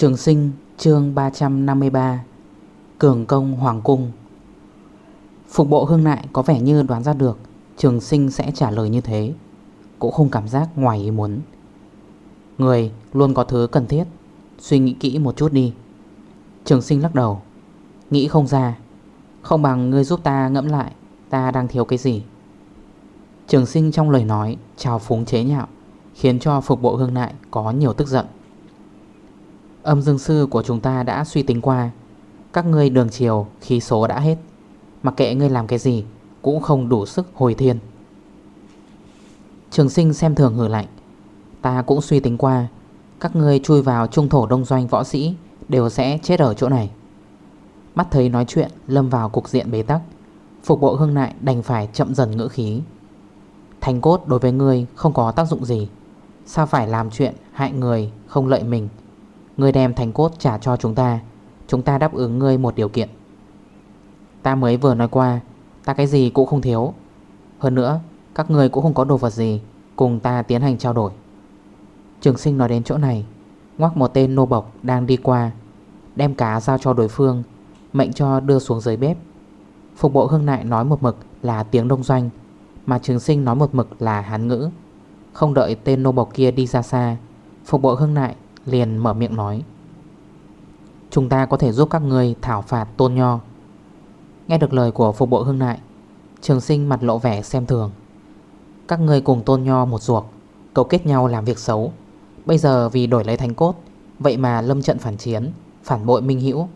Trường sinh, chương 353 Cường công Hoàng Cung. Phục bộ hương nại có vẻ như đoán ra được, Trường sinh sẽ trả lời như thế. Cũng không cảm giác ngoài ý muốn. Người luôn có thứ cần thiết, Suy nghĩ kỹ một chút đi. Trường sinh lắc đầu, Nghĩ không ra. Không bằng ngươi giúp ta ngẫm lại, Ta đang thiếu cái gì? Trường sinh trong lời nói Chào phúng chế nhạo, Khiến cho phục bộ hương nại có nhiều tức giận. Âm dương sư của chúng ta đã suy tính qua. Các ngươi đường chiều, khí số đã hết. Mặc kệ ngươi làm cái gì, Cũng không đủ sức hồi thiên. Trường sinh xem thường hử lạnh. Ta cũng suy tính qua. Các ngươi chui vào trung thổ đông doanh võ sĩ Đều sẽ chết ở chỗ này. Mắt thấy nói chuyện Lâm vào cục diện bế tắc, Phục bộ hương nại đành phải chậm dần ngữ khí. Thành cốt đối với ngươi không có tác dụng gì. Sao phải làm chuyện hại người không lợi mình? Ngươi đem thành cốt trả cho chúng ta. Chúng ta đáp ứng ngươi một điều kiện. Ta mới vừa nói qua, Ta cái gì cũng không thiếu. Hơn nữa, các ngươi cũng không có đồ vật gì, Cùng ta tiến hành trao đổi. Trường sinh nói đến chỗ này, Ngoắc một tên nô bộc đang đi qua, Đem cá giao cho đối phương, Mệnh cho đưa xuống dưới bếp. Phục bộ hương nại nói một mực là tiếng đông doanh, Mà trường sinh nói một mực là hán ngữ. Không đợi tên nô bộc kia đi ra xa, Phục bộ hương nại liền mở miệng nói, Chúng ta có thể giúp các người thảo phạt tôn nho. Nghe được lời của phục bộ hương nại, Trường sinh mặt lộ vẻ xem thường. Các người cùng tôn nho một ruột, Cấu kết nhau làm việc xấu, Bây giờ vì đổi lấy thành cốt, Vậy mà lâm trận phản chiến, Phản bội minh hữu,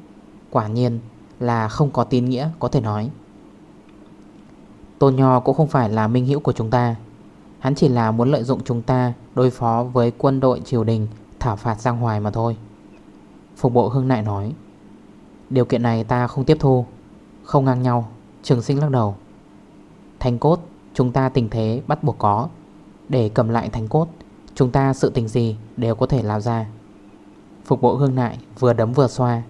Quả nhiên là không có tín nghĩa có thể nói. Tôn Nho cũng không phải là minh hữu của chúng ta. Hắn chỉ là muốn lợi dụng chúng ta Đối phó với quân đội triều đình Thảo phạt Giang Hoài mà thôi. Phục bộ hương nại nói, Điều kiện này ta không tiếp thu, Không ngang nhau. Trường sinh lắc đầu Thành cốt, chúng ta tình thế bắt buộc có. Để cầm lại thành cốt, Chúng ta sự tình gì đều có thể làm ra. Phục bộ hương nại vừa đấm vừa xoa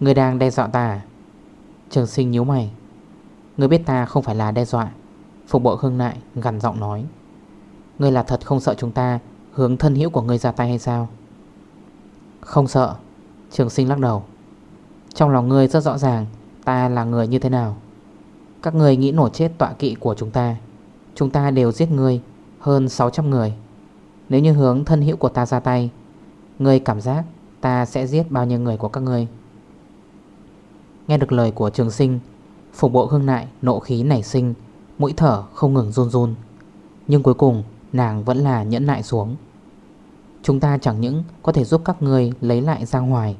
Người đang đe dọa ta à? Trường sinh nhíu mày Người biết ta không phải là đe dọa. Phục bộ hương nại gần giọng nói Người là thật không sợ chúng ta Hướng thân hữu của người ra tay hay sao? Không sợ, Trường sinh lắc đầu. Trong lòng ngươi rất rõ ràng, Ta là người như thế nào. Các người nghĩ nổ chết tọa kỵ của chúng ta Chúng ta đều giết ngươi Hơn 600 người. Nếu như hướng thân hữu của ta ra tay, Ngươi cảm giác ta sẽ giết bao nhiêu người của các ngươi? Nghe được lời của trường sinh, Phục bộ hương nại nộ khí nảy sinh, Mũi thở không ngừng run run. Nhưng cuối cùng nàng vẫn là nhẫn nại xuống. Chúng ta chẳng những có thể giúp các người lấy lại Giang Hoài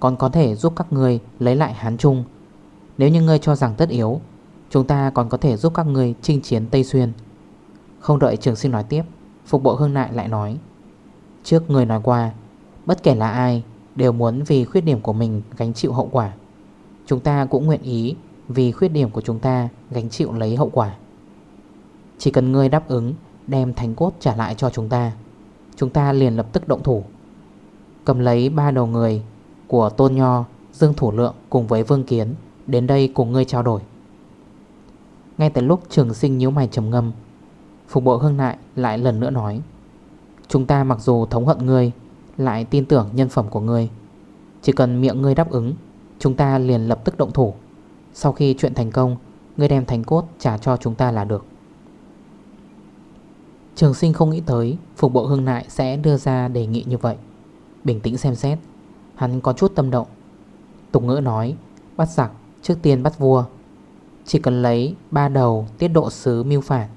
Còn có thể giúp các người lấy lại Hán Trung. Nếu như ngươi cho rằng tất yếu, Chúng ta còn có thể giúp các người chinh chiến Tây Xuyên. Không đợi trường sinh nói tiếp, Phục bộ hương nại lại nói, Trước người nói qua, Bất kể là ai Đều muốn vì khuyết điểm của mình gánh chịu hậu quả. Chúng ta cũng nguyện ý Vì khuyết điểm của chúng ta gánh chịu lấy hậu quả. Chỉ cần ngươi đáp ứng Đem thành cốt trả lại cho chúng ta. Chúng ta liền lập tức động thủ. Cầm lấy ba đầu người Của Tôn Nho, Dương Thủ Lượng cùng với Vương Kiến Đến đây cùng ngươi trao đổi. Ngay tại lúc trường sinh nhíu mày trầm ngâm, Phục bộ hương nại lại lần nữa nói, Chúng ta mặc dù thống hận ngươi, Lại tin tưởng nhân phẩm của ngươi. Chỉ cần miệng ngươi đáp ứng, Chúng ta liền lập tức động thủ. Sau khi chuyện thành công, Ngươi đem thành cốt trả cho chúng ta là được. Trường sinh không nghĩ tới Phục bộ hương nại sẽ đưa ra đề nghị như vậy. Bình tĩnh xem xét Hắn có chút tâm động. Tục ngữ nói Bắt giặc trước tiên bắt vua. Chỉ cần lấy ba đầu tiết độ sứ mưu phản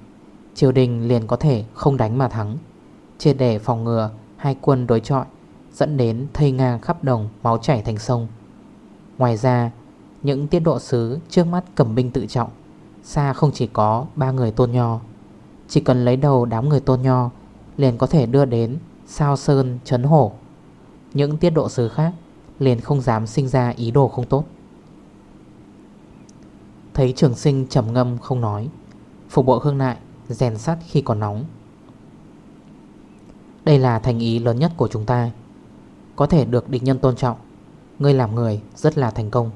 Triều đình liền có thể không đánh mà thắng. Chia để phòng ngừa Hai quân đối trọi, Dẫn đến thây ngang khắp đồng Máu chảy thành sông. Ngoài ra Những tiết độ sứ trước mắt cầm binh tự trọng Xa không chỉ có ba người tôn nho chỉ cần lấy đầu đám người tôn nho, Liền có thể đưa đến Sao sơn chấn hổ. Những tiết độ sứ khác Liền không dám sinh ra ý đồ không tốt. Thấy trường sinh trầm ngâm không nói, Phục bộ hương nại Rèn sắt khi còn nóng. Đây là thành ý lớn nhất của chúng ta. Có thể được địch nhân tôn trọng, Ngươi làm người rất là thành công.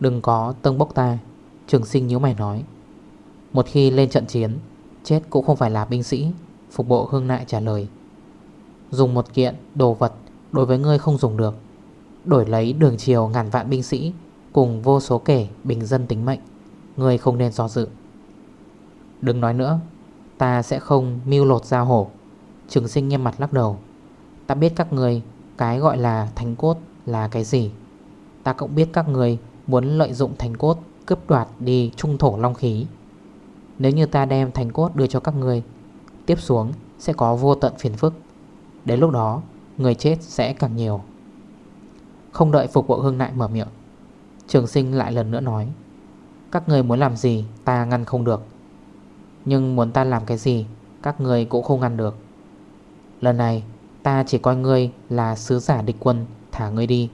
Đừng có tâng bốc ta, Trường sinh nhíu mày nói. Một khi lên trận chiến, Chết cũng không phải là binh sĩ, Phục bộ hương nại trả lời. Dùng một kiện, đồ vật Đối với ngươi không dùng được. Đổi lấy đường chiều ngàn vạn binh sĩ Cùng vô số kể bình dân tính mệnh, Ngươi không nên do dự. Đừng nói nữa, Ta sẽ không mưu lột ra hổ. Trường sinh nghiêm mặt lắc đầu. Ta biết các người Cái gọi là thánh cốt là cái gì. Ta cũng biết các người Muốn lợi dụng thánh cốt Cướp đoạt đi trung thổ long khí. Nếu như ta đem thành cốt đưa cho các người Tiếp xuống sẽ có vô tận phiền phức. Đến lúc đó, Người chết sẽ càng nhiều. Không đợi phục bộ hương nại mở miệng, Trường sinh lại lần nữa nói, Các người muốn làm gì ta ngăn không được. Nhưng muốn ta làm cái gì, Các người cũng không ngăn được. Lần này, ta chỉ coi ngươi là sứ giả địch quân, Thả ngươi đi.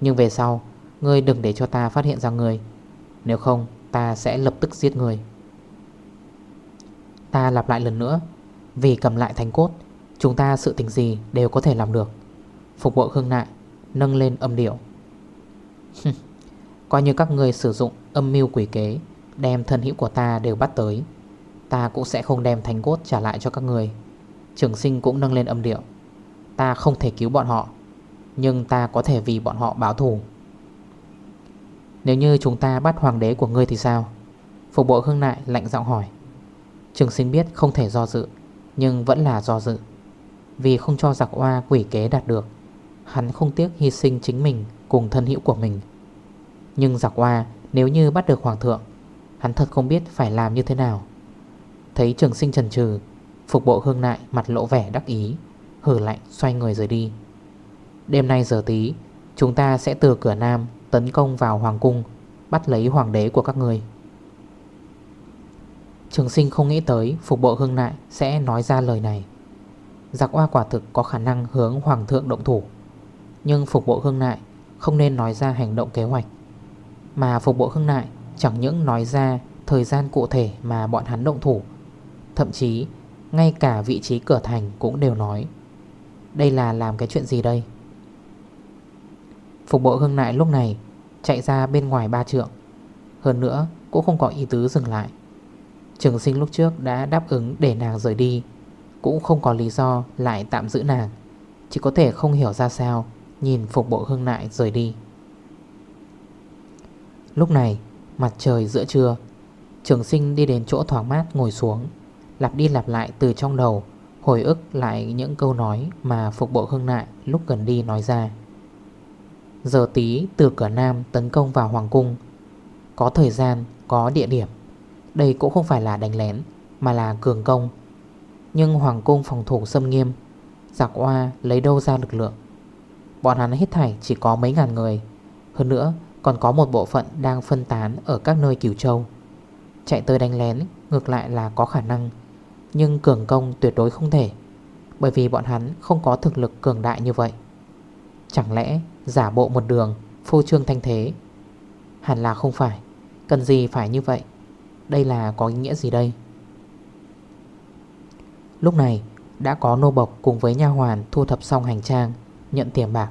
Nhưng về sau, Ngươi đừng để cho ta phát hiện ra ngươi. Nếu không, ta sẽ lập tức giết ngươi. Ta lặp lại lần nữa. Vì cầm lại thành cốt, Chúng ta sự tình gì đều có thể làm được. Phục bộ Khương Nại, Nâng lên âm điệu. Coi như các người sử dụng âm mưu quỷ kế, Đem thân hữu của ta đều bắt tới. Ta cũng sẽ không đem thành cốt trả lại cho các người. Trường sinh cũng nâng lên âm điệu. Ta không thể cứu bọn họ, Nhưng ta có thể vì bọn họ báo thù. Nếu như chúng ta bắt hoàng đế của ngươi thì sao? Phục bộ Khương Nại lạnh giọng hỏi. Trường sinh biết không thể do dự, Nhưng vẫn là do dự. Vì không cho giặc oa quỷ kế đạt được, Hắn không tiếc hy sinh chính mình Cùng thân hữu của mình. Nhưng giặc oa nếu như bắt được hoàng thượng, Hắn thật không biết phải làm như thế nào. Thấy trường sinh trần trừ Phục bộ hương nại mặt lộ vẻ đắc ý Hử lạnh xoay người rời đi. Đêm nay giờ tí, Chúng ta sẽ từ cửa nam Tấn công vào hoàng cung, Bắt lấy hoàng đế của các người. Trường sinh không nghĩ tới, Phục bộ hương nại sẽ nói ra lời này. Giặc oa quả thực có khả năng hướng hoàng thượng động thủ. Nhưng phục bộ hương nại Không nên nói ra hành động kế hoạch. Mà phục bộ hương nại Chẳng những nói ra thời gian cụ thể Mà bọn hắn động thủ. Thậm chí, ngay cả vị trí cửa thành Cũng đều nói, Đây là làm cái chuyện gì đây? Phục bộ hương nại lúc này Chạy ra bên ngoài ba trượng. Hơn nữa, cũng không có ý tứ dừng lại. Trường sinh lúc trước đã đáp ứng để nàng rời đi. Cũng không có lý do lại tạm giữ nàng. Chỉ có thể không hiểu ra sao Nhìn phục bộ hương nại rời đi. Lúc này Mặt trời giữa trưa Trường sinh đi đến chỗ thoáng mát ngồi xuống Lặp đi lặp lại từ trong đầu Hồi ức lại những câu nói Mà phục bộ hương nại lúc gần đi nói ra. Giờ tí từ cửa Nam tấn công vào Hoàng Cung Có thời gian, có địa điểm. Đây cũng không phải là đánh lén, Mà là cường công. Nhưng Hoàng cung phòng thủ xâm nghiêm, Giặc oa lấy đâu ra lực lượng? Bọn hắn hết thảy chỉ có mấy ngàn người, Hơn nữa còn có một bộ phận đang phân tán ở các nơi cửu châu. Chạy tới đánh lén ngược lại là có khả năng, Nhưng cường công tuyệt đối không thể, Bởi vì bọn hắn không có thực lực cường đại như vậy. Chẳng lẽ giả bộ một đường, Phô trương thanh thế? Hẳn là không phải, Cần gì phải như vậy? Đây là có ý nghĩa gì đây? Lúc này, đã có nô bộc cùng với nha hoàn thu thập xong hành trang, Nhận tiền bạc.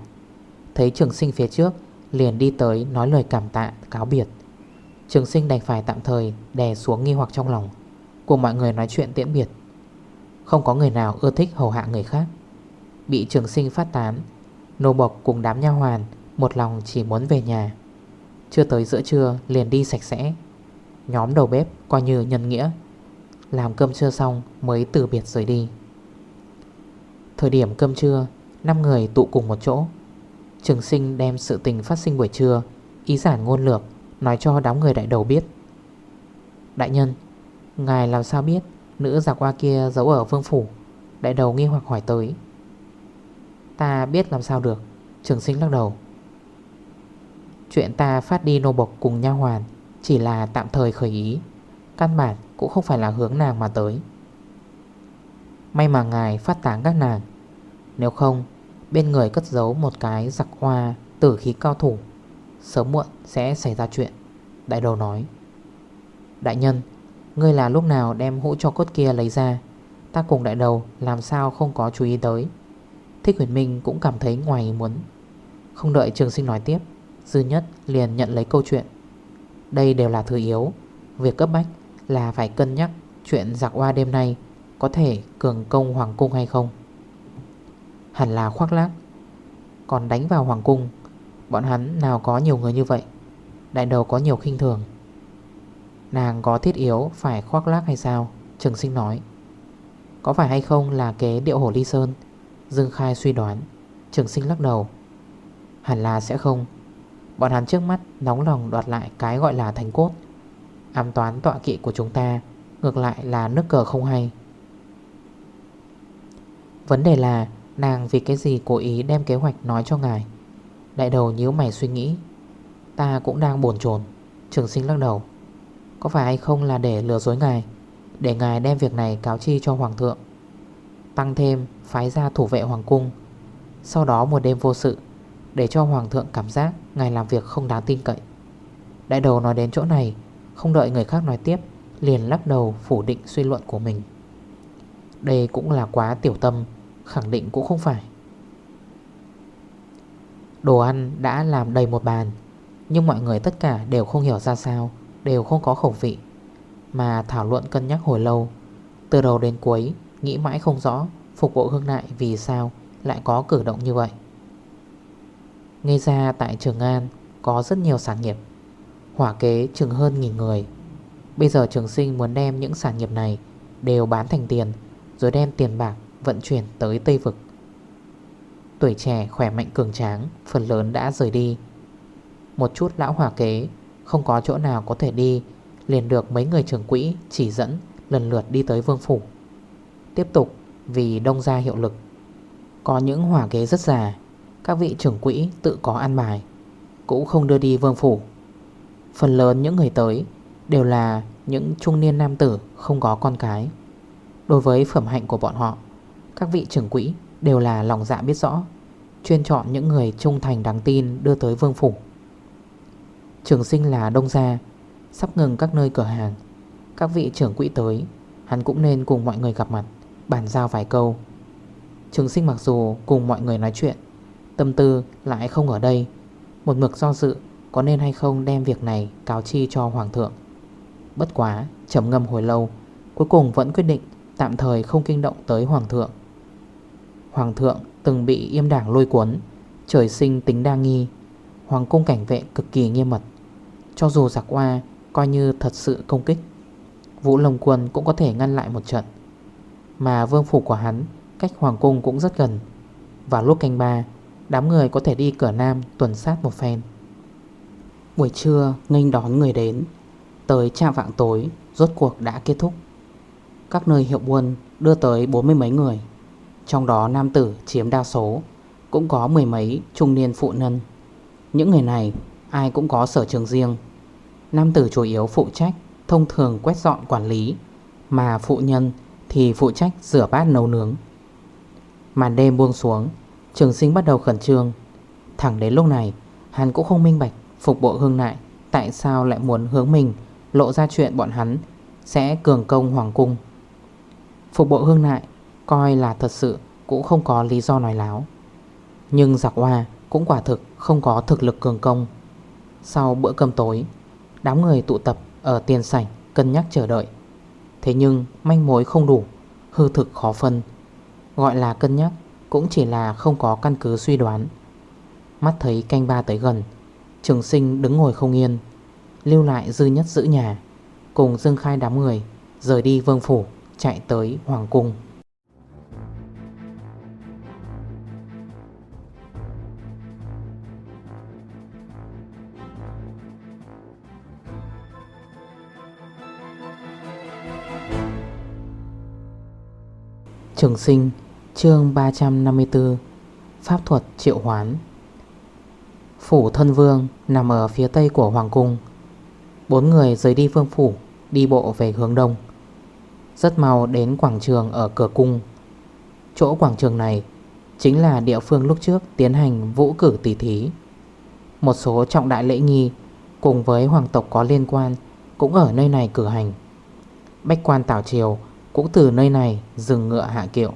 Thấy trường sinh phía trước, Liền đi tới nói lời cảm tạ, cáo biệt. Trường sinh đành phải tạm thời Đè xuống nghi hoặc trong lòng, Cùng mọi người nói chuyện tiễn biệt. Không có người nào ưa thích hầu hạ người khác. Bị trường sinh phát tán, Nô bộc cùng đám nha hoàn Một lòng chỉ muốn về nhà. Chưa tới giữa trưa, liền đi sạch sẽ. Nhóm đầu bếp coi như nhân nghĩa. Làm cơm trưa xong mới từ biệt rời đi. Thời điểm cơm trưa 5 người tụ cùng một chỗ. Trường sinh đem sự tình phát sinh buổi trưa, Ý giản ngôn lược, Nói cho đám người đại đầu biết. Đại nhân, Ngài làm sao biết Nữ giặc qua kia giấu ở vương phủ? Đại đầu nghi hoặc hỏi tới. Ta biết làm sao được, Trường sinh lắc đầu. Chuyện ta phát đi nô bộc cùng nha hoàn chỉ là tạm thời khởi ý. Căn bản cũng không phải là hướng nàng mà tới. May mà ngài phát tán các nàng. Nếu không, Bên người cất giấu một cái giặc hoa Tử khí cao thủ, Sớm muộn sẽ xảy ra chuyện, Đại đầu nói. Đại nhân, Ngươi là lúc nào đem hũ cho cốt kia lấy ra? Ta cùng đại đầu làm sao không có chú ý tới? Thích huyền minh cũng cảm thấy ngoài muốn. Không đợi trường sinh nói tiếp, Dư nhất liền nhận lấy câu chuyện. Đây đều là thứ yếu. Việc cấp bách là phải cân nhắc Chuyện giặc hoa đêm nay Có thể cường công hoàng cung hay không. Hẳn là khoác lác. Còn đánh vào hoàng cung, Bọn hắn nào có nhiều người như vậy? Đại đầu có nhiều khinh thường. Nàng có thiết yếu phải khoác lác hay sao? Trường sinh nói. Có phải hay không là kế điệu hổ ly sơn? Dương Khai suy đoán. Trường sinh lắc đầu. Hẳn là sẽ không. Bọn hắn trước mắt nóng lòng đoạt lại cái gọi là thành cốt. Ám toán tọa kỵ của chúng ta Ngược lại là nước cờ không hay. Vấn đề là Nàng vì cái gì cố ý đem kế hoạch nói cho ngài? Đại đầu nhíu mày suy nghĩ. Ta cũng đang buồn chồn. Trường sinh lắc đầu. Có phải hay không là để lừa dối ngài? Để ngài đem việc này cáo chi cho hoàng thượng. Tăng thêm phái ra thủ vệ hoàng cung. Sau đó một đêm vô sự để cho hoàng thượng cảm giác Ngài làm việc không đáng tin cậy. Đại đầu nói đến chỗ này, Không đợi người khác nói tiếp, Liền lắc đầu phủ định suy luận của mình. Đây cũng là quá tiểu tâm, Khẳng định cũng không phải. Đồ ăn đã làm đầy một bàn, Nhưng mọi người tất cả đều không hiểu ra sao, Đều không có khẩu vị. Mà thảo luận cân nhắc hồi lâu, Từ đầu đến cuối, Nghĩ mãi không rõ Phục vụ hương nại vì sao Lại có cử động như vậy. Nghe ra tại Trường An Có rất nhiều sản nghiệp. Hỏa kế chừng hơn nghìn người. Bây giờ trường sinh muốn đem những sản nghiệp này Đều bán thành tiền, Rồi đem tiền bạc vận chuyển tới Tây Vực. Tuổi trẻ khỏe mạnh cường tráng, Phần lớn đã rời đi. Một chút lão hỏa kế Không có chỗ nào có thể đi, Liền được mấy người trưởng quỹ chỉ dẫn Lần lượt đi tới vương phủ. Tiếp tục vì đông gia hiệu lực. Có những hỏa kế rất già các vị trưởng quỹ tự có ăn bài, Cũng không đưa đi vương phủ. Phần lớn những người tới Đều là những trung niên nam tử Không có con cái. Đối với phẩm hạnh của bọn họ, Các vị trưởng quỹ đều là lòng dạ biết rõ, Chuyên chọn những người trung thành đáng tin Đưa tới vương phủ. Trường sinh là đông gia, Sắp ngừng các nơi cửa hàng. Các vị trưởng quỹ tới, Hắn cũng nên cùng mọi người gặp mặt, Bàn giao vài câu. Trường sinh mặc dù cùng mọi người nói chuyện Tâm tư lại không ở đây. Một mực do dự, Có nên hay không đem việc này cáo chi cho Hoàng thượng. Bất quá, trầm ngâm hồi lâu, Cuối cùng vẫn quyết định Tạm thời không kinh động tới Hoàng thượng. Hoàng thượng từng bị yêm đảng lôi cuốn, Trời sinh tính đa nghi, Hoàng cung cảnh vệ cực kỳ nghiêm mật. Cho dù giặc qua Coi như thật sự công kích, Vũ Lồng Quân cũng có thể ngăn lại một trận. Mà vương phủ của hắn Cách Hoàng cung cũng rất gần Vào lúc canh ba Đám người có thể đi cửa nam tuần sát một phen. Buổi trưa, nghênh đón người đến. Tới trạm vạng tối, Rốt cuộc đã kết thúc. Các nơi hiệu buôn đưa tới bốn mươi mấy người. Trong đó nam tử chiếm đa số, Cũng có mười mấy trung niên phụ nhân. Những người này, Ai cũng có sở trường riêng. Nam tử chủ yếu phụ trách Thông thường quét dọn quản lý, Mà phụ nhân thì phụ trách rửa bát nấu nướng. Màn đêm buông xuống Trường sinh bắt đầu khẩn trương. Thẳng đến lúc này, Hắn cũng không minh bạch Phục bộ hương nại Tại sao lại muốn hướng mình Lộ ra chuyện bọn hắn Sẽ cường công hoàng cung. Phục bộ hương nại Coi là thật sự Cũng không có lý do nói láo. Nhưng giặc hoa cũng quả thực Không có thực lực cường công. Sau bữa cơm tối, Đám người tụ tập ở tiền sảnh Cân nhắc chờ đợi. Thế nhưng manh mối không đủ, Hư thực khó phân, Gọi là cân nhắc. Cũng chỉ là không có căn cứ suy đoán. Mắt thấy canh ba tới gần, Trường sinh đứng ngồi không yên, Lưu lại dư nhất giữ nhà, Cùng dương khai đám người Rời đi vương phủ, Chạy tới hoàng cung. Trường sinh chương 354 Pháp thuật triệu hoán. Phủ thân vương nằm ở phía tây của Hoàng Cung. Bốn người rời đi vương phủ, Đi bộ về hướng đông. Rất mau đến quảng trường ở cửa cung. Chỗ quảng trường này Chính là địa phương lúc trước tiến hành vũ cử tỷ thí. Một số trọng đại lễ nghi Cùng với hoàng tộc có liên quan Cũng ở nơi này cử hành. Bách quan tảo triều Cũng từ nơi này dừng ngựa hạ kiệu.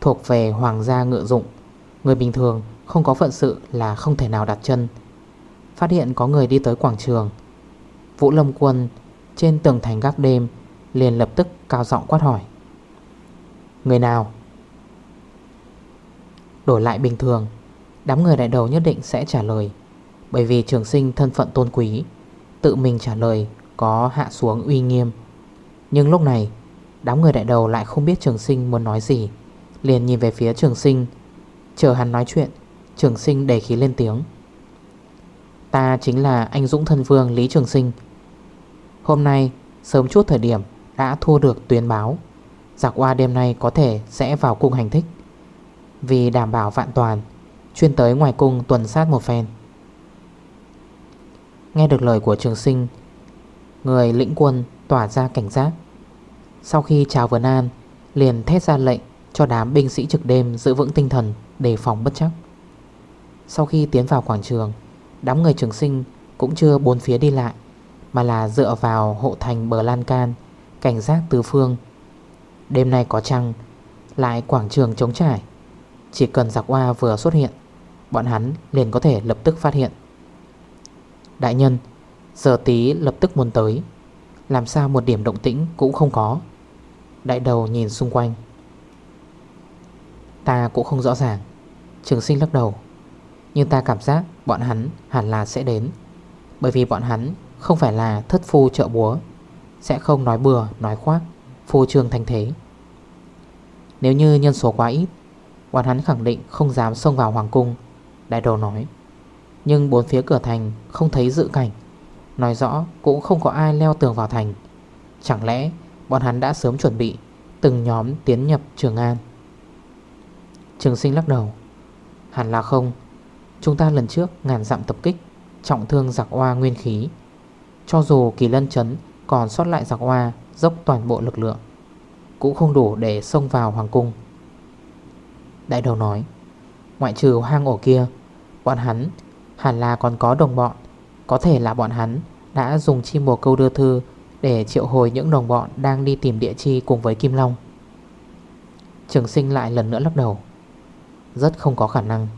Thuộc về hoàng gia ngựa dụng. Người bình thường không có phận sự là không thể nào đặt chân. Phát hiện có người đi tới quảng trường. Vũ Lâm Quân, trên tường thành gác đêm, liền lập tức cao giọng quát hỏi. Người nào? Đổi lại bình thường, Đám người đại đầu nhất định sẽ trả lời. Bởi vì trường sinh thân phận tôn quý, Tự mình trả lời có hạ xuống uy nghiêm. Nhưng lúc này, Đám người đại đầu lại không biết trường sinh muốn nói gì. Liền nhìn về phía trường sinh. Chờ hắn nói chuyện, Trường sinh để khí lên tiếng. Ta chính là anh Dũng thân vương Lý Trường Sinh. Hôm nay, sớm chút thời điểm, đã thu được tuyên báo. Giặc qua đêm nay có thể sẽ vào cung hành thích. Vì đảm bảo vạn toàn, Chuyên tới ngoài cung tuần sát một phen. Nghe được lời của trường sinh, Người lĩnh quân tỏa ra cảnh giác. Sau khi chào Vân An Liền thét ra lệnh cho đám binh sĩ trực đêm giữ vững tinh thần Đề phòng bất chắc. Sau khi tiến vào quảng trường, Đám người trường sinh cũng chưa bốn phía đi lại, Mà là dựa vào hộ thành bờ lan can, Cảnh giác tứ phương. Đêm nay có trăng, Lại quảng trường trống trải. Chỉ cần giặc hoa vừa xuất hiện, Bọn hắn liền có thể lập tức phát hiện. Đại nhân, Giờ tí lập tức muốn tới, Làm sao một điểm động tĩnh cũng không có. Đại đầu nhìn xung quanh. Ta cũng không rõ ràng. Trường sinh lắc đầu. Nhưng ta cảm giác bọn hắn hẳn là sẽ đến. Bởi vì bọn hắn không phải là thất phu trợ búa. Sẽ không nói bừa, nói khoác Phô trương thành thế. Nếu như nhân số quá ít Bọn hắn khẳng định không dám xông vào hoàng cung Đại đầu nói. Nhưng bốn phía cửa thành không thấy dự cảnh. Nói rõ cũng không có ai leo tường vào thành. Chẳng lẽ bọn hắn đã sớm chuẩn bị Từng nhóm tiến nhập Trường An? Trường sinh lắc đầu. Hẳn là không. Chúng ta lần trước ngàn dặm tập kích, Trọng thương giặc hoa nguyên khí. Cho dù kỳ lân chấn còn sót lại giặc hoa Dốc toàn bộ lực lượng, Cũng không đủ để xông vào hoàng cung. Đại đầu nói, Ngoại trừ hang ổ kia, Bọn hắn hẳn là còn có đồng bọn. Có thể là bọn hắn đã dùng chim bồ câu đưa thư Để triệu hồi những đồng bọn đang đi tìm địa chi cùng với Kim Long. Trường sinh lại lần nữa lắc đầu. Rất không có khả năng.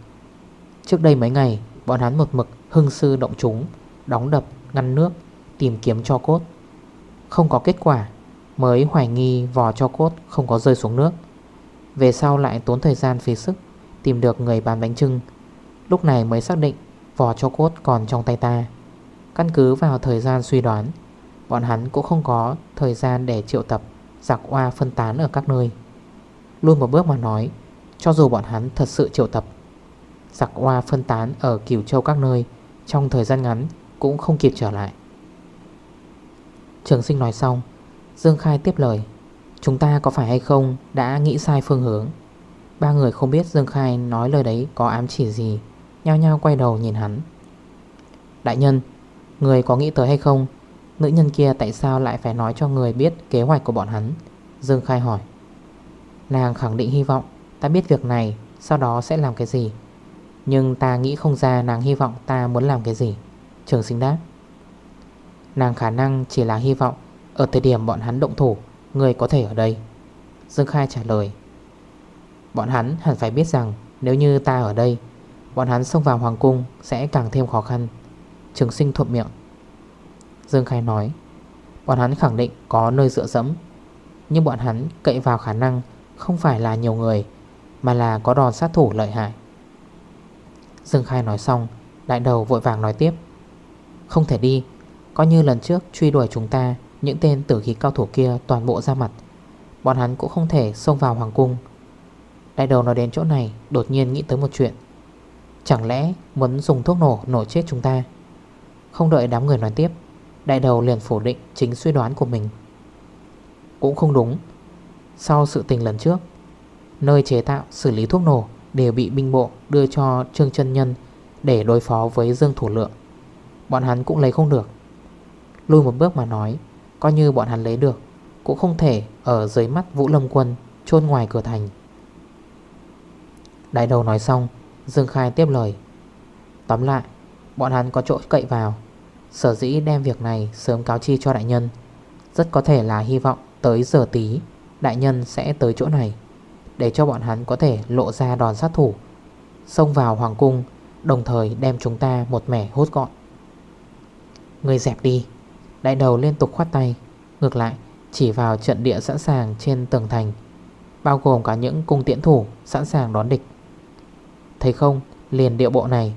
Trước đây mấy ngày Bọn hắn một mực hưng sư động chúng Đóng đập, ngăn nước Tìm kiếm cho cốt. Không có kết quả Mới hoài nghi vò cho cốt không có rơi xuống nước. Về sau lại tốn thời gian phí sức Tìm được người bán bánh trưng. Lúc này mới xác định Vò cho cốt còn trong tay ta. Căn cứ vào thời gian suy đoán Bọn hắn cũng không có thời gian để triệu tập Giặc hoa phân tán ở các nơi. Luôn một bước mà nói cho dù bọn hắn thật sự triệu tập. Giặc hoa phân tán ở Cửu Châu các nơi, Trong thời gian ngắn cũng không kịp trở lại. Trường sinh nói xong, Dương Khai tiếp lời, Chúng ta có phải hay không đã nghĩ sai phương hướng? Ba người không biết Dương Khai nói lời đấy có ám chỉ gì, Nhao nhao quay đầu nhìn hắn. Đại nhân, Người có nghĩ tới hay không? Nữ nhân kia tại sao lại phải nói cho người biết kế hoạch của bọn hắn? Dương Khai hỏi. Nàng khẳng định hy vọng Ta biết việc này, Sau đó sẽ làm cái gì? Nhưng ta nghĩ không ra nàng hy vọng ta muốn làm cái gì. Trường sinh đáp. Nàng khả năng chỉ là hy vọng, Ở thời điểm bọn hắn động thủ, Người có thể ở đây. Dương Khai trả lời. Bọn hắn hẳn phải biết rằng, Nếu như ta ở đây, Bọn hắn xông vào hoàng cung sẽ càng thêm khó khăn. Trường sinh thuận miệng. Dương Khai nói, Bọn hắn khẳng định có nơi dựa dẫm. Nhưng bọn hắn cậy vào khả năng Không phải là nhiều người mà là có đòn sát thủ lợi hại. Dương Khai nói xong, Đại đầu vội vàng nói tiếp. Không thể đi, Coi như lần trước truy đuổi chúng ta, Những tên tử khí cao thủ kia toàn bộ ra mặt, Bọn hắn cũng không thể xông vào hoàng cung. Đại đầu nói đến chỗ này, Đột nhiên nghĩ tới một chuyện. Chẳng lẽ muốn dùng thuốc nổ nổ chết chúng ta? Không đợi đám người nói tiếp, Đại đầu liền phủ định chính suy đoán của mình. Cũng không đúng. Sau sự tình lần trước Nơi chế tạo, xử lý thuốc nổ Đều bị binh bộ đưa cho Trương chân Nhân Để đối phó với Dương Thủ Lượng. Bọn hắn cũng lấy không được. Lui một bước mà nói, Coi như bọn hắn lấy được, Cũng không thể ở dưới mắt Vũ Lâm Quân chôn ngoài cửa thành. Đại đầu nói xong, Dương Khai tiếp lời. Tóm lại, Bọn hắn có chỗ cậy vào. Sở dĩ đem việc này sớm cáo chi cho đại nhân. Rất có thể là hy vọng Tới giờ tí, Đại nhân sẽ tới chỗ này. Để cho bọn hắn có thể lộ ra đòn sát thủ, Xông vào hoàng cung, Đồng thời đem chúng ta một mẻ hốt gọn. Người dẹp đi. Đại đầu liên tục khoát tay. Ngược lại, chỉ vào trận địa sẵn sàng trên tường thành, Bao gồm cả những cung tiễn thủ sẵn sàng đón địch. Thấy không, liền điệu bộ này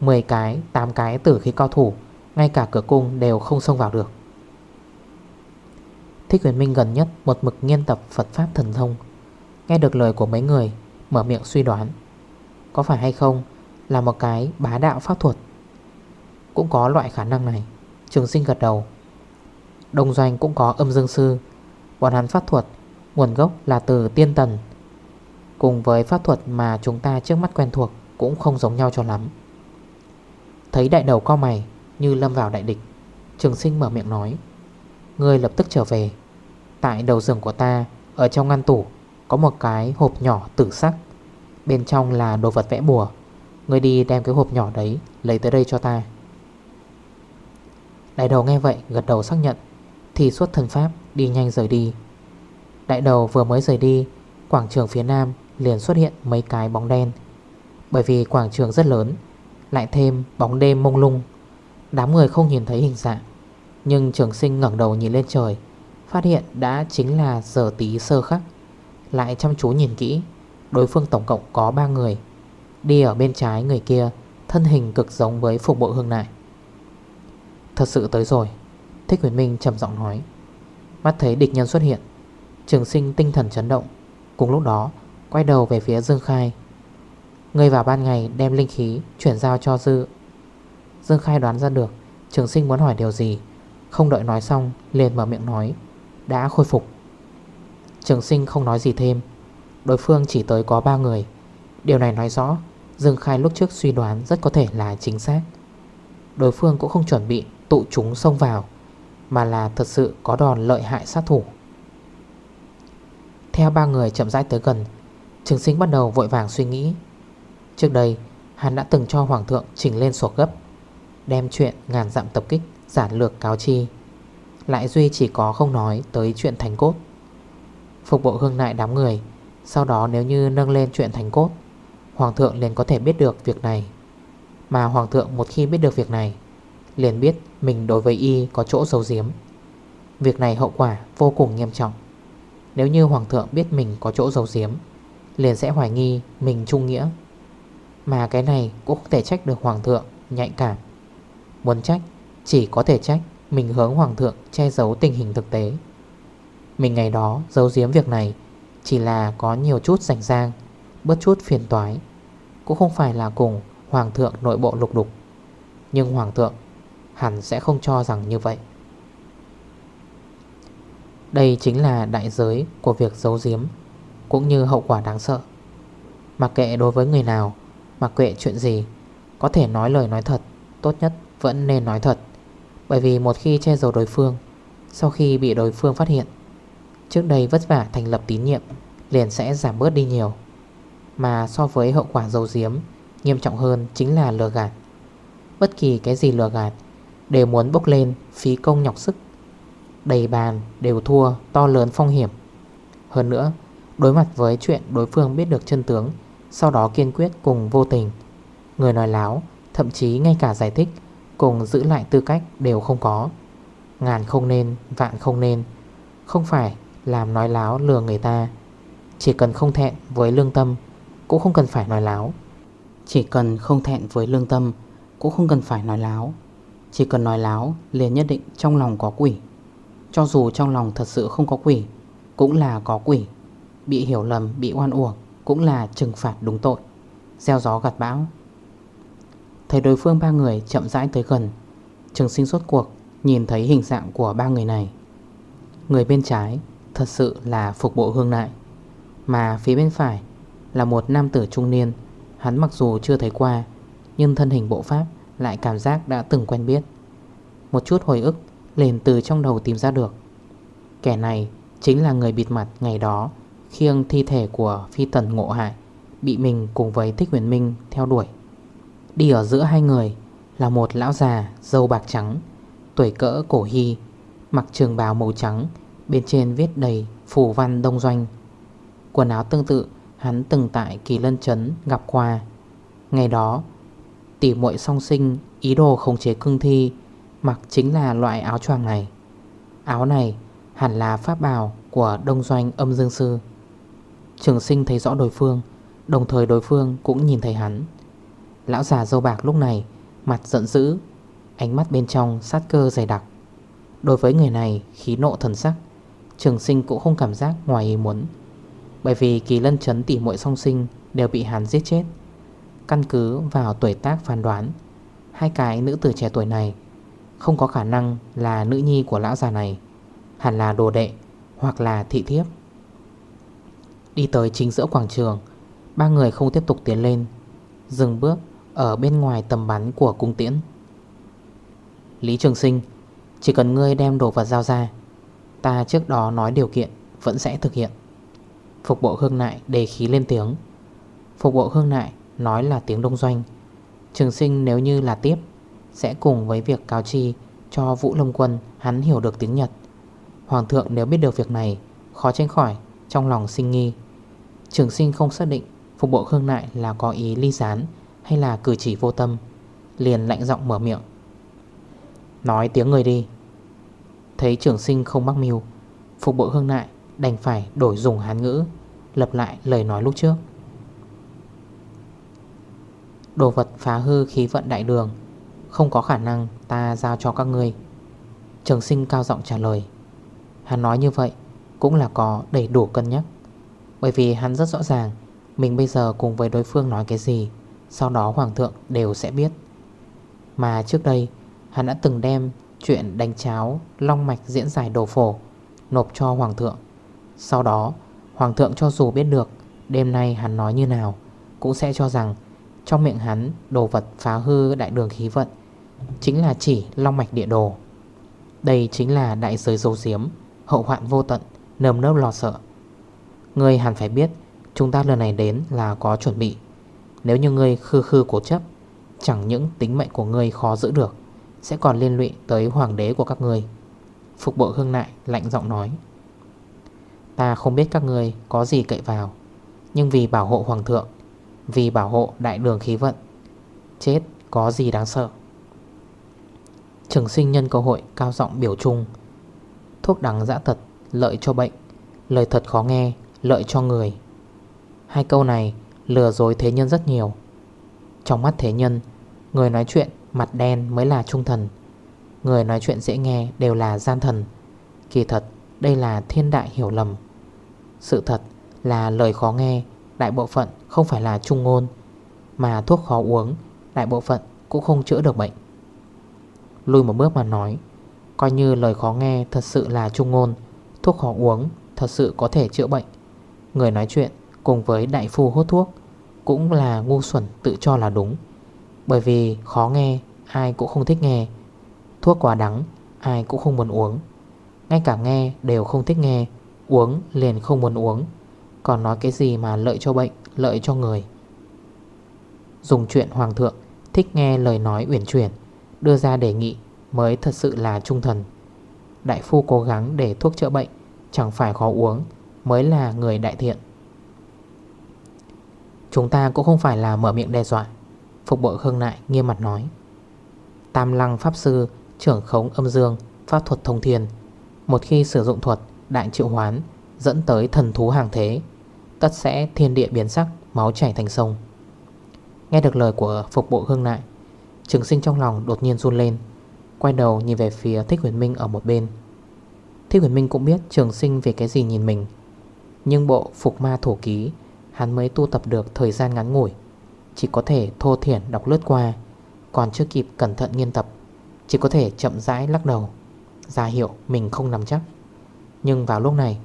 10 cái 8 cái tử khí cao thủ, Ngay cả cửa cung đều không xông vào được. Thích huyền minh gần nhất Một mực nghiên tập Phật Pháp thần thông. Nghe được lời của mấy người, Mở miệng suy đoán. Có phải hay không là một cái bá đạo pháp thuật? Cũng có loại khả năng này. Trường sinh gật đầu. Đông doanh cũng có âm dương sư. Bọn hắn pháp thuật, Nguồn gốc là từ tiên tần. Cùng với pháp thuật mà chúng ta trước mắt quen thuộc Cũng không giống nhau cho lắm. Thấy đại đầu co mày Như lâm vào đại địch, Trường sinh mở miệng nói. Ngươi lập tức trở về. Tại đầu giường của ta, Ở trong ngăn tủ có một cái hộp nhỏ tử sắc. Bên trong là đồ vật vẽ bùa. Người đi đem cái hộp nhỏ đấy Lấy tới đây cho ta. Đại đầu nghe vậy gật đầu xác nhận. Thì suốt thần pháp, đi nhanh rời đi. Đại đầu vừa mới rời đi, Quảng trường phía nam liền xuất hiện mấy cái bóng đen. Bởi vì quảng trường rất lớn, Lại thêm bóng đêm mông lung. Đám người không nhìn thấy hình dạng, Nhưng trường sinh ngẩn đầu nhìn lên trời, Phát hiện đã chính là giờ tí sơ khắc. Lại chăm chú nhìn kỹ. Đối phương tổng cộng có 3 người. Đi ở bên trái người kia, Thân hình cực giống với phục bộ hương nại. Thật sự tới rồi, Thích huyền minh trầm giọng nói. Mắt thấy địch nhân xuất hiện, Trường sinh tinh thần chấn động. Cùng lúc đó, quay đầu về phía Dương Khai. Người vào ban ngày đem linh khí Chuyển giao cho Dư. Dương Khai đoán ra được, Trường sinh muốn hỏi điều gì. Không đợi nói xong, liền mở miệng nói, Đã khôi phục. Trường sinh không nói gì thêm. Đối phương chỉ tới có 3 người. Điều này nói rõ, Dương Khai lúc trước suy đoán rất có thể là chính xác. Đối phương cũng không chuẩn bị tụ chúng xông vào, Mà là thật sự có đòn lợi hại sát thủ. Theo ba người chậm rãi tới gần, Trường sinh bắt đầu vội vàng suy nghĩ. Trước đây, Hắn đã từng cho Hoàng thượng chỉnh lên sổ gấp, Đem chuyện ngàn dặm tập kích, Giản lược cáo chi. Lại Duy chỉ có không nói tới chuyện thành cốt. Phục bộ hương nại đám người. Sau đó nếu như nâng lên chuyện thành cốt, Hoàng thượng liền có thể biết được việc này. Mà Hoàng thượng một khi biết được việc này, Liền biết mình đối với y có chỗ dấu giếm. Việc này hậu quả vô cùng nghiêm trọng. Nếu như Hoàng thượng biết mình có chỗ dấu giếm, Liền sẽ hoài nghi mình trung nghĩa. Mà cái này cũng không thể trách được Hoàng thượng nhạy cảm. Muốn trách, chỉ có thể trách Mình hướng Hoàng thượng che giấu tình hình thực tế. Mình ngày đó giấu giếm việc này, Chỉ là có nhiều chút rảnh rang, Bớt chút phiền toái. Cũng không phải là cùng Hoàng thượng nội bộ lục đục, Nhưng Hoàng thượng Hẳn sẽ không cho rằng như vậy. Đây chính là đại giới của việc giấu giếm, Cũng như hậu quả đáng sợ. Mặc kệ đối với người nào, Mặc kệ chuyện gì, Có thể nói lời nói thật, Tốt nhất vẫn nên nói thật. Bởi vì một khi che giấu đối phương, Sau khi bị đối phương phát hiện Trước đây vất vả thành lập tín nhiệm Liền sẽ giảm bớt đi nhiều. Mà so với hậu quả dầu diếm Nghiêm trọng hơn chính là lừa gạt. Bất kỳ cái gì lừa gạt Đều muốn bốc lên phí công nhọc sức. Đầy bàn đều thua to lớn phong hiểm. Hơn nữa Đối mặt với chuyện đối phương biết được chân tướng Sau đó kiên quyết cùng vô tình. Người nói láo Thậm chí ngay cả giải thích Cùng giữ lại tư cách đều không có. Ngàn không nên, vạn không nên Không phải làm nói láo lừa người ta. Chỉ cần không thẹn với lương tâm Cũng không cần phải nói láo. Chỉ cần không thẹn với lương tâm Cũng không cần phải nói láo. Chỉ cần nói láo liền nhất định trong lòng có quỷ. Cho dù trong lòng thật sự không có quỷ Cũng là có quỷ. Bị hiểu lầm, bị oan uổng Cũng là trừng phạt đúng tội. Gieo gió gặt bão. Thấy đối phương ba người chậm rãi tới gần Trường sinh suốt cuộc Nhìn thấy hình dạng của ba người này. Người bên trái Thật sự là phục bộ hương lại, Mà phía bên phải Là một nam tử trung niên Hắn mặc dù chưa thấy qua Nhưng thân hình bộ pháp lại cảm giác đã từng quen biết. Một chút hồi ức liền từ trong đầu tìm ra được. Kẻ này chính là người bịt mặt ngày đó Khiêng thi thể của phi tần ngộ hại Bị mình cùng với Thích Huyền Minh theo đuổi. Đi ở giữa hai người Là một lão già dâu bạc trắng Tuổi cỡ cổ hy Mặc trường bào màu trắng Bên trên viết đầy phủ văn đông doanh. Quần áo tương tự, Hắn từng tại kỳ lân chấn gặp qua. Ngày đó Tỉ muội song sinh, ý đồ khống chế cương thi, Mặc chính là loại áo choàng này. Áo này hẳn là pháp bào của đông doanh âm dương sư. Trường sinh thấy rõ đối phương, Đồng thời đối phương cũng nhìn thấy hắn. Lão già dâu bạc lúc này Mặt giận dữ, Ánh mắt bên trong sát cơ dày đặc. Đối với người này, khí nộ thần sắc Trường sinh cũng không cảm giác ngoài ý muốn. Bởi vì kỳ lân chấn tỉ muội song sinh Đều bị hắn giết chết. Căn cứ vào tuổi tác phán đoán, Hai cái nữ tử trẻ tuổi này Không có khả năng là nữ nhi của lão già này, Hẳn là đồ đệ Hoặc là thị thiếp. Đi tới chính giữa quảng trường, Ba người không tiếp tục tiến lên, Dừng bước ở bên ngoài tầm bắn của cung tiễn. Lý Trường Sinh, Chỉ cần ngươi đem đồ vật giao ra Ta trước đó nói điều kiện Vẫn sẽ thực hiện. Phục bộ hương nại đề khí lên tiếng. Phục bộ hương nại nói là tiếng đông doanh. Trường sinh nếu như là tiếp, Sẽ cùng với việc cáo chi Cho Vũ Lông Quân hắn hiểu được tiếng Nhật. Hoàng thượng nếu biết được việc này, Khó tránh khỏi trong lòng sinh nghi. Trường sinh không xác định Phục bộ hương nại là có ý ly gián Hay là cử chỉ vô tâm, Liền lạnh giọng mở miệng. Nói tiếng người đi. Thấy trường sinh không mắc mưu. Phục bộ hương nại đành phải đổi dùng hán ngữ, Lập lại lời nói lúc trước. Đồ vật phá hư khí vận đại đường, Không có khả năng ta giao cho các ngươi. Trường sinh cao giọng trả lời. Hắn nói như vậy Cũng là có đầy đủ cân nhắc, Bởi vì hắn rất rõ ràng Mình bây giờ cùng với đối phương nói cái gì, Sau đó hoàng thượng đều sẽ biết. Mà trước đây, Hắn đã từng đem chuyện đánh cháo, Long mạch diễn giải đồ phổ, Nộp cho hoàng thượng. Sau đó, hoàng thượng cho dù biết được Đêm nay hắn nói như nào, Cũng sẽ cho rằng trong miệng hắn đồ vật phá hư đại đường khí vận Chính là chỉ long mạch địa đồ. Đây chính là đại giới dấu diếm Hậu hoạn vô tận, Nơm nớp lo sợ. Ngươi hẳn phải biết, Chúng ta lần này đến là có chuẩn bị. Nếu như ngươi khư khư cố chấp, Chẳng những tính mệnh của ngươi khó giữ được. Sẽ còn liên lụy tới hoàng đế của các người, Phục bộ hương nại lạnh giọng nói Ta không biết các người có gì cậy vào Nhưng vì bảo hộ hoàng thượng vì bảo hộ đại đường khí vận Chết có gì đáng sợ. Trường sinh nhân cơ hội cao giọng biểu trung Thuốc đắng dã thật lợi cho bệnh Lời thật khó nghe lợi cho người. Hai câu này lừa dối thế nhân rất nhiều. Trong mắt thế nhân Người nói chuyện mặt đen mới là trung thần. Người nói chuyện dễ nghe đều là gian thần. Kỳ thật, đây là thiên đại hiểu lầm. Sự thật là lời khó nghe, Đại bộ phận không phải là trung ngôn, Mà thuốc khó uống, Đại bộ phận cũng không chữa được bệnh. Lui một bước mà nói, Coi như lời khó nghe thật sự là trung ngôn, Thuốc khó uống thật sự có thể chữa bệnh. Người nói chuyện cùng với đại phu hốt thuốc Cũng là ngu xuẩn tự cho là đúng. Bởi vì khó nghe, Ai cũng không thích nghe. Thuốc quá đắng, Ai cũng không muốn uống. Ngay cả nghe đều không thích nghe, Uống liền không muốn uống. Còn nói cái gì mà lợi cho bệnh, Lợi cho người? Dùng chuyện hoàng thượng, Thích nghe lời nói uyển chuyển, Đưa ra đề nghị mới thật sự là trung thần. Đại phu cố gắng để thuốc chữa bệnh, Chẳng phải khó uống, Mới là người đại thiện. Chúng ta cũng không phải là mở miệng đe dọa. Phục bộ Khương Nại nghiêm mặt nói. Tam lăng pháp sư, Trưởng khống âm dương, Pháp thuật thông thiên, Một khi sử dụng thuật đại triệu hoán Dẫn tới thần thú hàng thế, Tất sẽ thiên địa biến sắc, Máu chảy thành sông. Nghe được lời của phục bộ hương nại, Trường sinh trong lòng đột nhiên run lên, Quay đầu nhìn về phía Thích Huyền Minh ở một bên. Thích Huyền Minh cũng biết trường sinh về cái gì nhìn mình, Nhưng bộ phục ma thổ ký Hắn mới tu tập được thời gian ngắn ngủi. Chỉ có thể thô thiển đọc lướt qua, Còn chưa kịp cẩn thận nghiên tập, Chỉ có thể chậm rãi lắc đầu, ra hiệu mình không nắm chắc. Nhưng vào lúc này,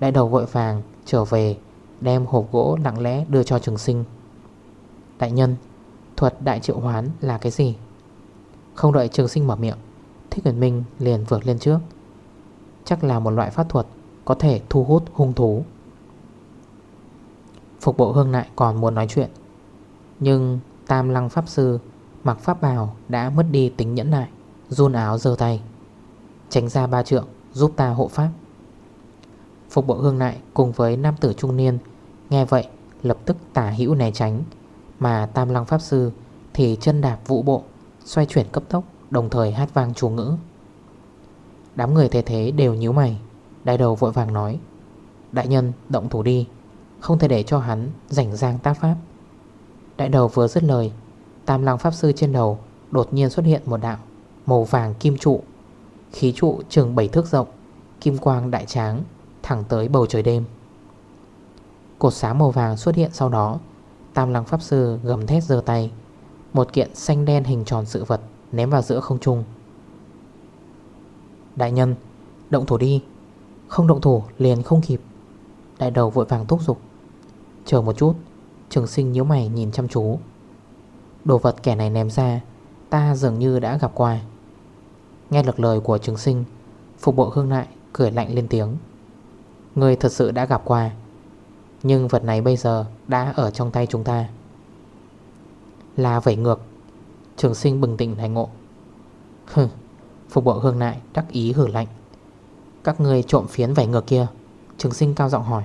Đại đầu vội vàng trở về, Đem hộp gỗ lặng lẽ đưa cho trường sinh. Đại nhân, Thuật đại triệu hoán là cái gì? Không đợi trường sinh mở miệng, Thích Huyền Minh liền vượt lên trước. Chắc là một loại pháp thuật Có thể thu hút hung thú. Phục bộ hương nại còn muốn nói chuyện. Nhưng Tam Lăng Pháp Sư, Mặc Pháp bào đã mất đi tính nhẫn nại, Run áo dơ tay. Tránh ra ba trượng, giúp ta hộ pháp. Phục bộ hương nại cùng với nam tử trung niên, Nghe vậy, lập tức tả hữu né tránh. Mà Tam Lăng Pháp Sư Thì chân đạp vũ bộ, Xoay chuyển cấp tốc, Đồng thời hát vang chú ngữ. Đám người thế thế đều nhíu mày Đại đầu vội vàng nói, Đại nhân, động thủ đi, Không thể để cho hắn rảnh rang tác pháp. Đại đầu vừa dứt lời, Tam lăng pháp sư trên đầu Đột nhiên xuất hiện một đạo Màu vàng kim trụ. Khí trụ trường 7 thước rộng, Kim quang đại tráng Thẳng tới bầu trời đêm. Cột sáng màu vàng xuất hiện sau đó, Tam lăng pháp sư gầm thét giơ tay, Một kiện xanh đen hình tròn sự vật Ném vào giữa không trung. Đại nhân, Động thủ đi. Không động thủ liền không kịp. Đại đầu vội vàng thúc giục. Chờ một chút. Trường sinh nhíu mày nhìn chăm chú. Đồ vật kẻ này ném ra, Ta dường như đã gặp qua. Nghe được lời của trường sinh, Phục bộ hương lại cười lạnh lên tiếng. Người thật sự đã gặp qua, Nhưng vật này bây giờ Đã ở trong tay chúng ta. Là vẩy ngược, Trường sinh bừng tỉnh thành ngộ. Hừ, Phục bộ hương lại đắc ý hử lạnh. Các người trộm phiến vẩy ngược kia, Trường sinh cao giọng hỏi,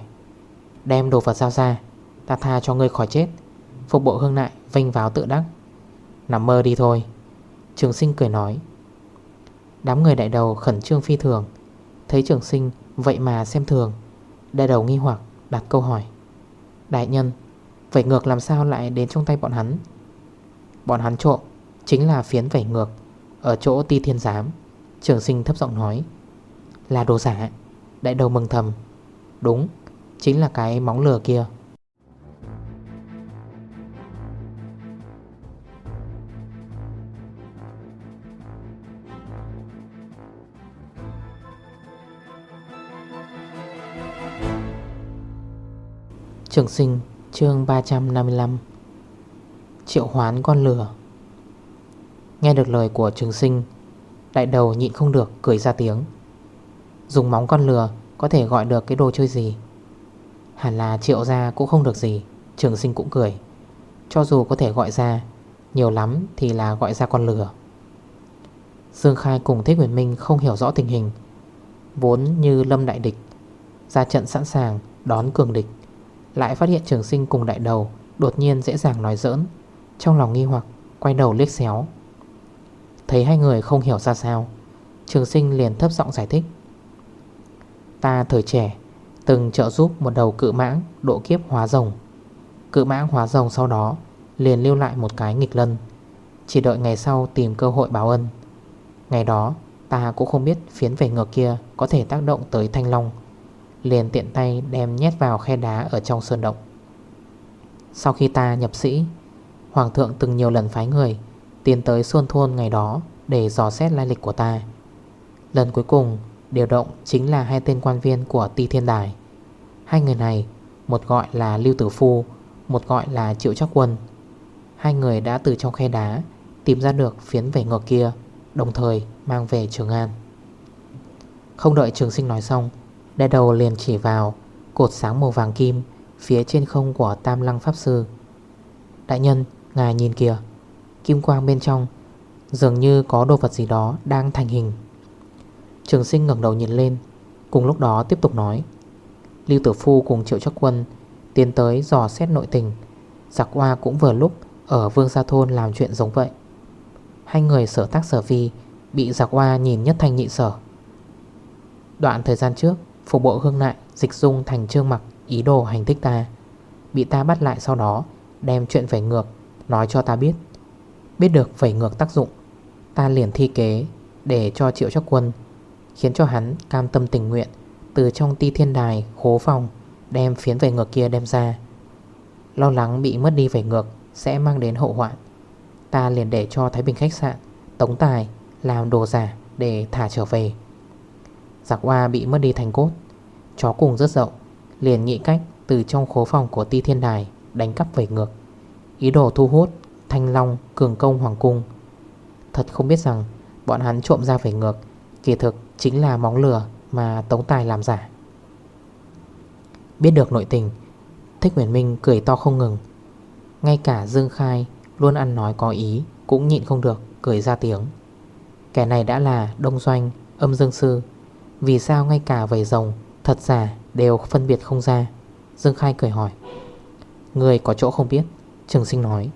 Đem đồ vật giao ra. Ta tha cho ngươi khỏi chết. Phục bộ hương lại vinh vào tự đắc. Nằm mơ đi thôi. Trường sinh cười nói. Đám người đại đầu khẩn trương phi thường. Thấy trường sinh vậy mà xem thường, Đại đầu nghi hoặc đặt câu hỏi. Đại nhân Vẩy ngược làm sao lại đến trong tay bọn hắn? Bọn hắn trộm Chính là phiến vẩy ngược Ở chỗ ti thiên giám. Trường sinh thấp giọng nói. Là đồ giả. Đại đầu mừng thầm. Đúng, Chính là cái móng lửa kia. Trường sinh, chương 355 Triệu hoán con lửa. Nghe được lời của trường sinh, Đại đầu nhịn không được cười ra tiếng. Dùng móng con lừa Có thể gọi được cái đồ chơi gì? Hẳn là triệu ra cũng không được gì, Trường sinh cũng cười. Cho dù có thể gọi ra, Nhiều lắm thì là gọi ra con lừa Dương Khai cùng Thích Huyền Minh không hiểu rõ tình hình. Vốn như lâm đại địch, Ra trận sẵn sàng đón cường địch lại phát hiện trường sinh cùng đại đầu, Đột nhiên dễ dàng nói giỡn. Trong lòng nghi hoặc, quay đầu liếc xéo. Thấy hai người không hiểu ra sao, Trường sinh liền thấp giọng giải thích. Ta thời trẻ, Từng trợ giúp một đầu cự mãng Độ kiếp hóa rồng. Cự mãng hóa rồng sau đó, Liền lưu lại một cái nghịch lân. Chỉ đợi ngày sau tìm cơ hội báo ân. Ngày đó, ta cũng không biết phiến về ngược kia Có thể tác động tới thanh long Liền tiện tay đem nhét vào khe đá ở trong sơn động. Sau khi ta nhập sĩ, Hoàng thượng từng nhiều lần phái người Tiến tới xuân thôn ngày đó Để dò xét lai lịch của ta. Lần cuối cùng điều động chính là hai tên quan viên của Ti Thiên Đài. Hai người này, Một gọi là Lưu Tử Phu, Một gọi là Triệu Trắc Quân. Hai người đã từ trong khe đá Tìm ra được phiến vẩy ngược kia, Đồng thời mang về Trường An. Không đợi trường sinh nói xong đe đầu liền chỉ vào Cột sáng màu vàng kim Phía trên không của Tam Lăng Pháp Sư. Đại nhân, ngài nhìn kìa Kim quang bên trong Dường như có đồ vật gì đó đang thành hình. Trường sinh ngẩng đầu nhìn lên Cùng lúc đó tiếp tục nói Lưu Tử Phu cùng Triệu Trắc Quân Tiến tới dò xét nội tình. Giặc hoa cũng vừa lúc Ở Vương Gia Thôn làm chuyện giống vậy. Hai người sở tác sở vi Bị giặc hoa nhìn nhất thanh nhị sở. Đoạn thời gian trước Phục bộ hương lại dịch dung, thành trương mặc ý đồ hành thích ta. Bị ta bắt lại sau đó, Đem chuyện vẩy ngược, Nói cho ta biết. Biết được vẩy ngược tác dụng, Ta liền thi kế Để cho triệu chắc quân, Khiến cho hắn cam tâm tình nguyện, Từ trong ti thiên đài, khố phòng, Đem phiến vẩy ngược kia đem ra. Lo lắng bị mất đi vẩy ngược Sẽ mang đến hậu hoạn. Ta liền để cho Thái Bình khách sạn, Tống tài, làm đồ giả để thả trở về. Giặc hoa bị mất đi thành cốt. Chó cùng rất rộng, Liền nghĩ cách từ trong khố phòng của ti thiên đài Đánh cắp về ngược. Ý đồ thu hút Thanh Long, cường công, hoàng cung. Thật không biết rằng bọn hắn trộm ra về ngược Kỳ thực chính là móng lửa Mà Tống Tài làm giả. Biết được nội tình, Thích Huyền Minh cười to không ngừng. Ngay cả Dương Khai Luôn ăn nói có ý, Cũng nhịn không được, cười ra tiếng. Kẻ này đã là Đông Doanh, Âm Dương Sư vì sao ngay cả vầy rồng, Thật giả đều phân biệt không ra? Dương Khai cười hỏi. Người có chỗ không biết, Trường sinh nói.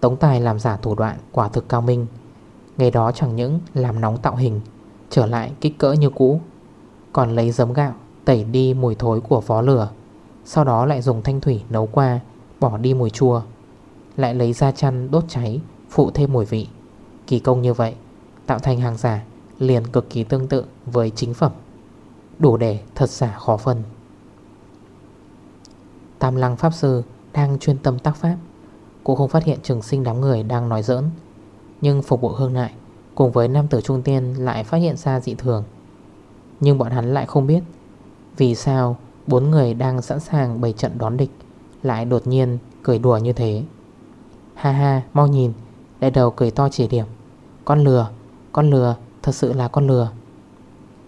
Tống tài làm giả thủ đoạn quả thực cao minh. Ngày đó chẳng những làm nóng tạo hình, Trở lại kích cỡ như cũ. Còn lấy giấm gạo, Tẩy đi mùi thối của vó lửa. Sau đó lại dùng thanh thủy nấu qua, Bỏ đi mùi chua. Lại lấy da chăn đốt cháy, Phụ thêm mùi vị. Kỳ công như vậy, Tạo thành hàng giả liền cực kỳ tương tự với chính phẩm. Đủ để thật giả khó phân. Tam lăng pháp sư đang chuyên tâm tác pháp. Cũng không phát hiện trường sinh đám người đang nói giỡn. Nhưng phục bộ hương lại Cùng với nam tử trung tiên lại phát hiện ra dị thường. Nhưng bọn hắn lại không biết Vì sao Bốn người đang sẵn sàng bày trận đón địch Lại đột nhiên cười đùa như thế. Ha ha, mau nhìn, Đại đầu cười to chỉ điểm. Con lừa Con lừa Thật sự là con lừa.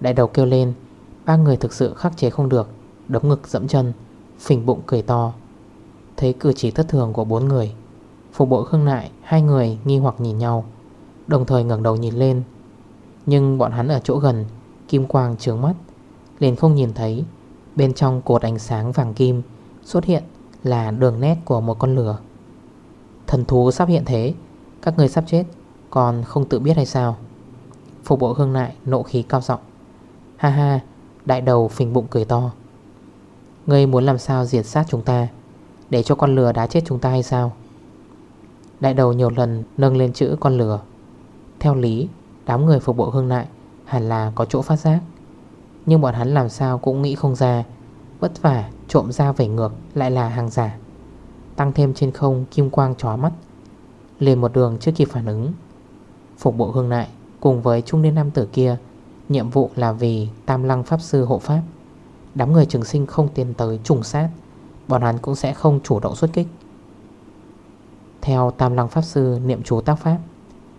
Đại đầu kêu lên, Ba người thực sự khắc chế không được, Đấm ngực dẫm chân phỉnh bụng cười to. Thấy cử chỉ thất thường của bốn người, Phục bộ khương nại, Hai người nghi hoặc nhìn nhau, Đồng thời ngẩng đầu nhìn lên. Nhưng bọn hắn ở chỗ gần, Kim quang trướng mắt, Liền không nhìn thấy. Bên trong cột ánh sáng vàng kim Xuất hiện là đường nét của một con lửa Thần thú sắp hiện thế, Các người sắp chết, Còn không tự biết hay sao? Phục bộ hương lại nộ khí cao giọng. Ha ha, Đại đầu phình bụng cười to. Ngươi muốn làm sao diệt sát chúng ta? Để cho con lừa đá chết chúng ta hay sao? Đại đầu nhiều lần nâng lên chữ con lừa. Theo lý, Đám người phục bộ hương lại Hẳn là có chỗ phát giác. Nhưng bọn hắn làm sao cũng nghĩ không ra, Vất vả trộm ra vẩy ngược Lại là hàng giả. Tăng thêm trên không kim quang chói mắt, Liền một đường trước kịp phản ứng. Phục bộ hương lại Cùng với trung niên nam tử kia Nhiệm vụ là vì tam lăng pháp sư hộ pháp. Đám người trường sinh không tiến tới trùng sát Bọn hắn cũng sẽ không chủ động xuất kích. Theo tam lăng pháp sư niệm chú tác pháp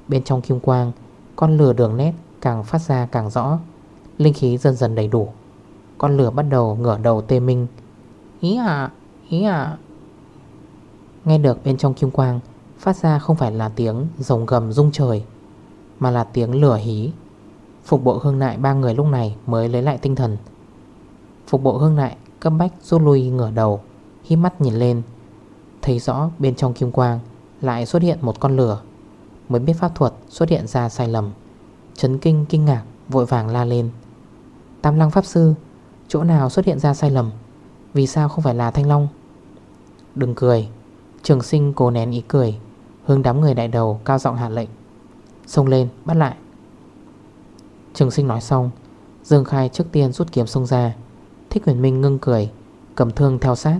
Bên trong kim quang Con lửa đường nét càng phát ra càng rõ Linh khí dần dần đầy đủ. Con lửa bắt đầu ngửa đầu tê minh. Ý à, ý à Nghe được bên trong kim quang Phát ra không phải là tiếng rồng gầm rung trời mà là tiếng lửa hí. Phục bộ hương nại ba người lúc này mới lấy lại tinh thần. Phục bộ hương nại cấp bách rút lui ngửa đầu Hít mắt nhìn lên. Thấy rõ bên trong kim quang Lại xuất hiện một con lửa, Mới biết pháp thuật xuất hiện ra sai lầm. Chấn kinh kinh ngạc vội vàng la lên. Tam lăng pháp sư, Chỗ nào xuất hiện ra sai lầm? Vì sao không phải là thanh long? Đừng cười. Trường sinh cố nén ý cười, Hướng đám người đại đầu cao giọng hạ lệnh. Xông lên, bắt lại. Trường sinh nói xong, Dương Khai trước tiên rút kiếm xông ra. Thích huyền minh ngưng cười, Cầm thương theo sát.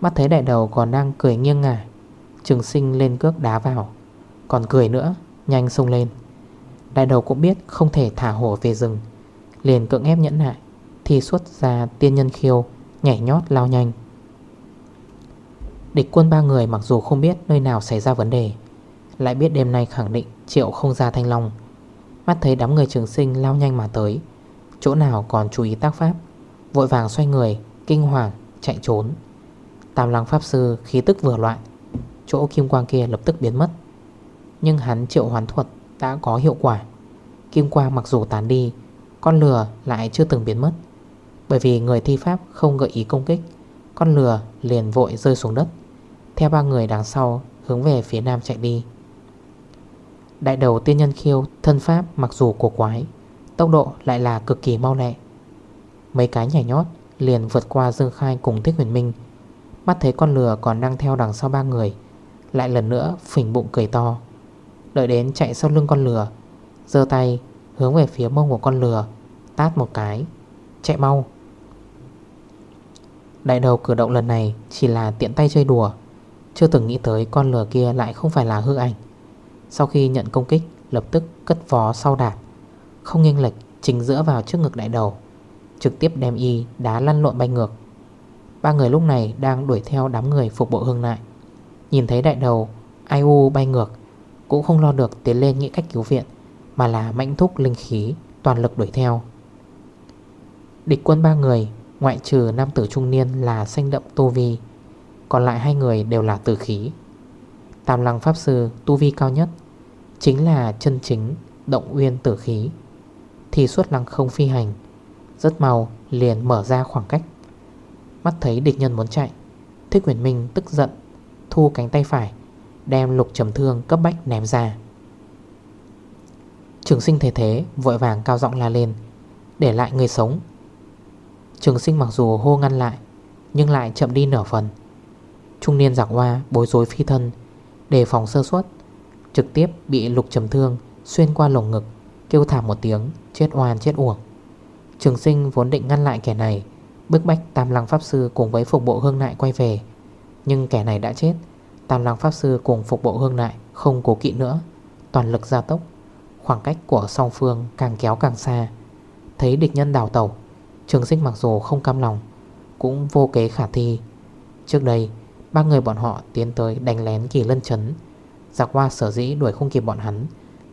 Mắt thấy đại đầu còn đang cười nghiêng ngả, Trường sinh lên cước đá vào. Còn cười nữa, Nhanh xông lên. Đại đầu cũng biết không thể thả hổ về rừng, Liền cưỡng ép nhẫn lại Thì xuất ra tiên nhân khiêu, Nhảy nhót lao nhanh. Địch quân ba người mặc dù không biết nơi nào xảy ra vấn đề, Lại biết đêm nay khẳng định Triệu không ra thanh long. Mắt thấy đám người trường sinh lao nhanh mà tới. Chỗ nào còn chú ý tác pháp? Vội vàng xoay người, Kinh hoàng, chạy trốn. Tam lăng pháp sư khí tức vừa loạn Chỗ kim quang kia lập tức biến mất. Nhưng hắn triệu hoán thuật đã có hiệu quả. Kim quang mặc dù tán đi, Con lừa lại chưa từng biến mất. Bởi vì người thi pháp không gợi ý công kích, Con lừa liền vội rơi xuống đất. Theo ba người đằng sau Hướng về phía nam chạy đi. Đại đầu tiên nhân khiêu, Thân pháp mặc dù cổ quái, Tốc độ lại là cực kỳ mau lẹ. Mấy cái nhảy nhót liền vượt qua Dương Khai cùng Thích Huyền Minh. Mắt thấy con lừa còn đang theo đằng sau ba người, Lại lần nữa phỉnh bụng cười to. Đợi đến chạy sau lưng con lừa Dơ tay hướng về phía mông của con lừa, Tát một cái, Chạy mau. Đại đầu cử động lần này Chỉ là tiện tay chơi đùa. Chưa từng nghĩ tới con lừa kia lại không phải là hư ảnh. Sau khi nhận công kích, Lập tức cất vó sau đạp Không nghiêng lệch Chính giữa vào trước ngực đại đầu, Trực tiếp đem y đá lăn lộn bay ngược. Ba người lúc này đang đuổi theo đám người phục bộ hương lại Nhìn thấy đại đầu, Ai u bay ngược, Cũng không lo được tiến lên nghĩ cách cứu viện, Mà là mạnh thúc linh khí, Toàn lực đuổi theo. Địch quân ba người, Ngoại trừ nam tử trung niên là xanh đậm Tô Vi, Còn lại hai người đều là tử khí. Tam lăng pháp sư tu vi cao nhất Chính là chân chính động uyên tử khí. Thì suốt lăng không phi hành Rất mau liền mở ra khoảng cách. Mắt thấy địch nhân muốn chạy, Thích Quyền Minh tức giận, Thu cánh tay phải, Đem lục trầm thương cấp bách ném ra. Trường sinh thế thế Vội vàng cao giọng la lên, Để lại người sống. Trường sinh mặc dù hô ngăn lại, Nhưng lại chậm đi nửa phần. Trung niên giặc hoa bối rối phi thân Đề phòng sơ suất. Trực tiếp bị lục trầm thương, Xuyên qua lồng ngực, Kêu thảm một tiếng, Chết oan, chết uổng. Trường sinh vốn định ngăn lại kẻ này, Bức bách Tam Lăng Pháp Sư cùng với phục bộ hương nại quay về. Nhưng kẻ này đã chết, Tam Lăng Pháp Sư cùng phục bộ hương nại Không cố kỵ nữa. Toàn lực gia tốc, Khoảng cách của song phương càng kéo càng xa. Thấy địch nhân đào tẩu, Trường sinh mặc dù không cam lòng, Cũng vô kế khả thi. Trước đây Ba người bọn họ tiến tới đánh lén kỳ lân chấn. Giặc hoa sở dĩ đuổi không kịp bọn hắn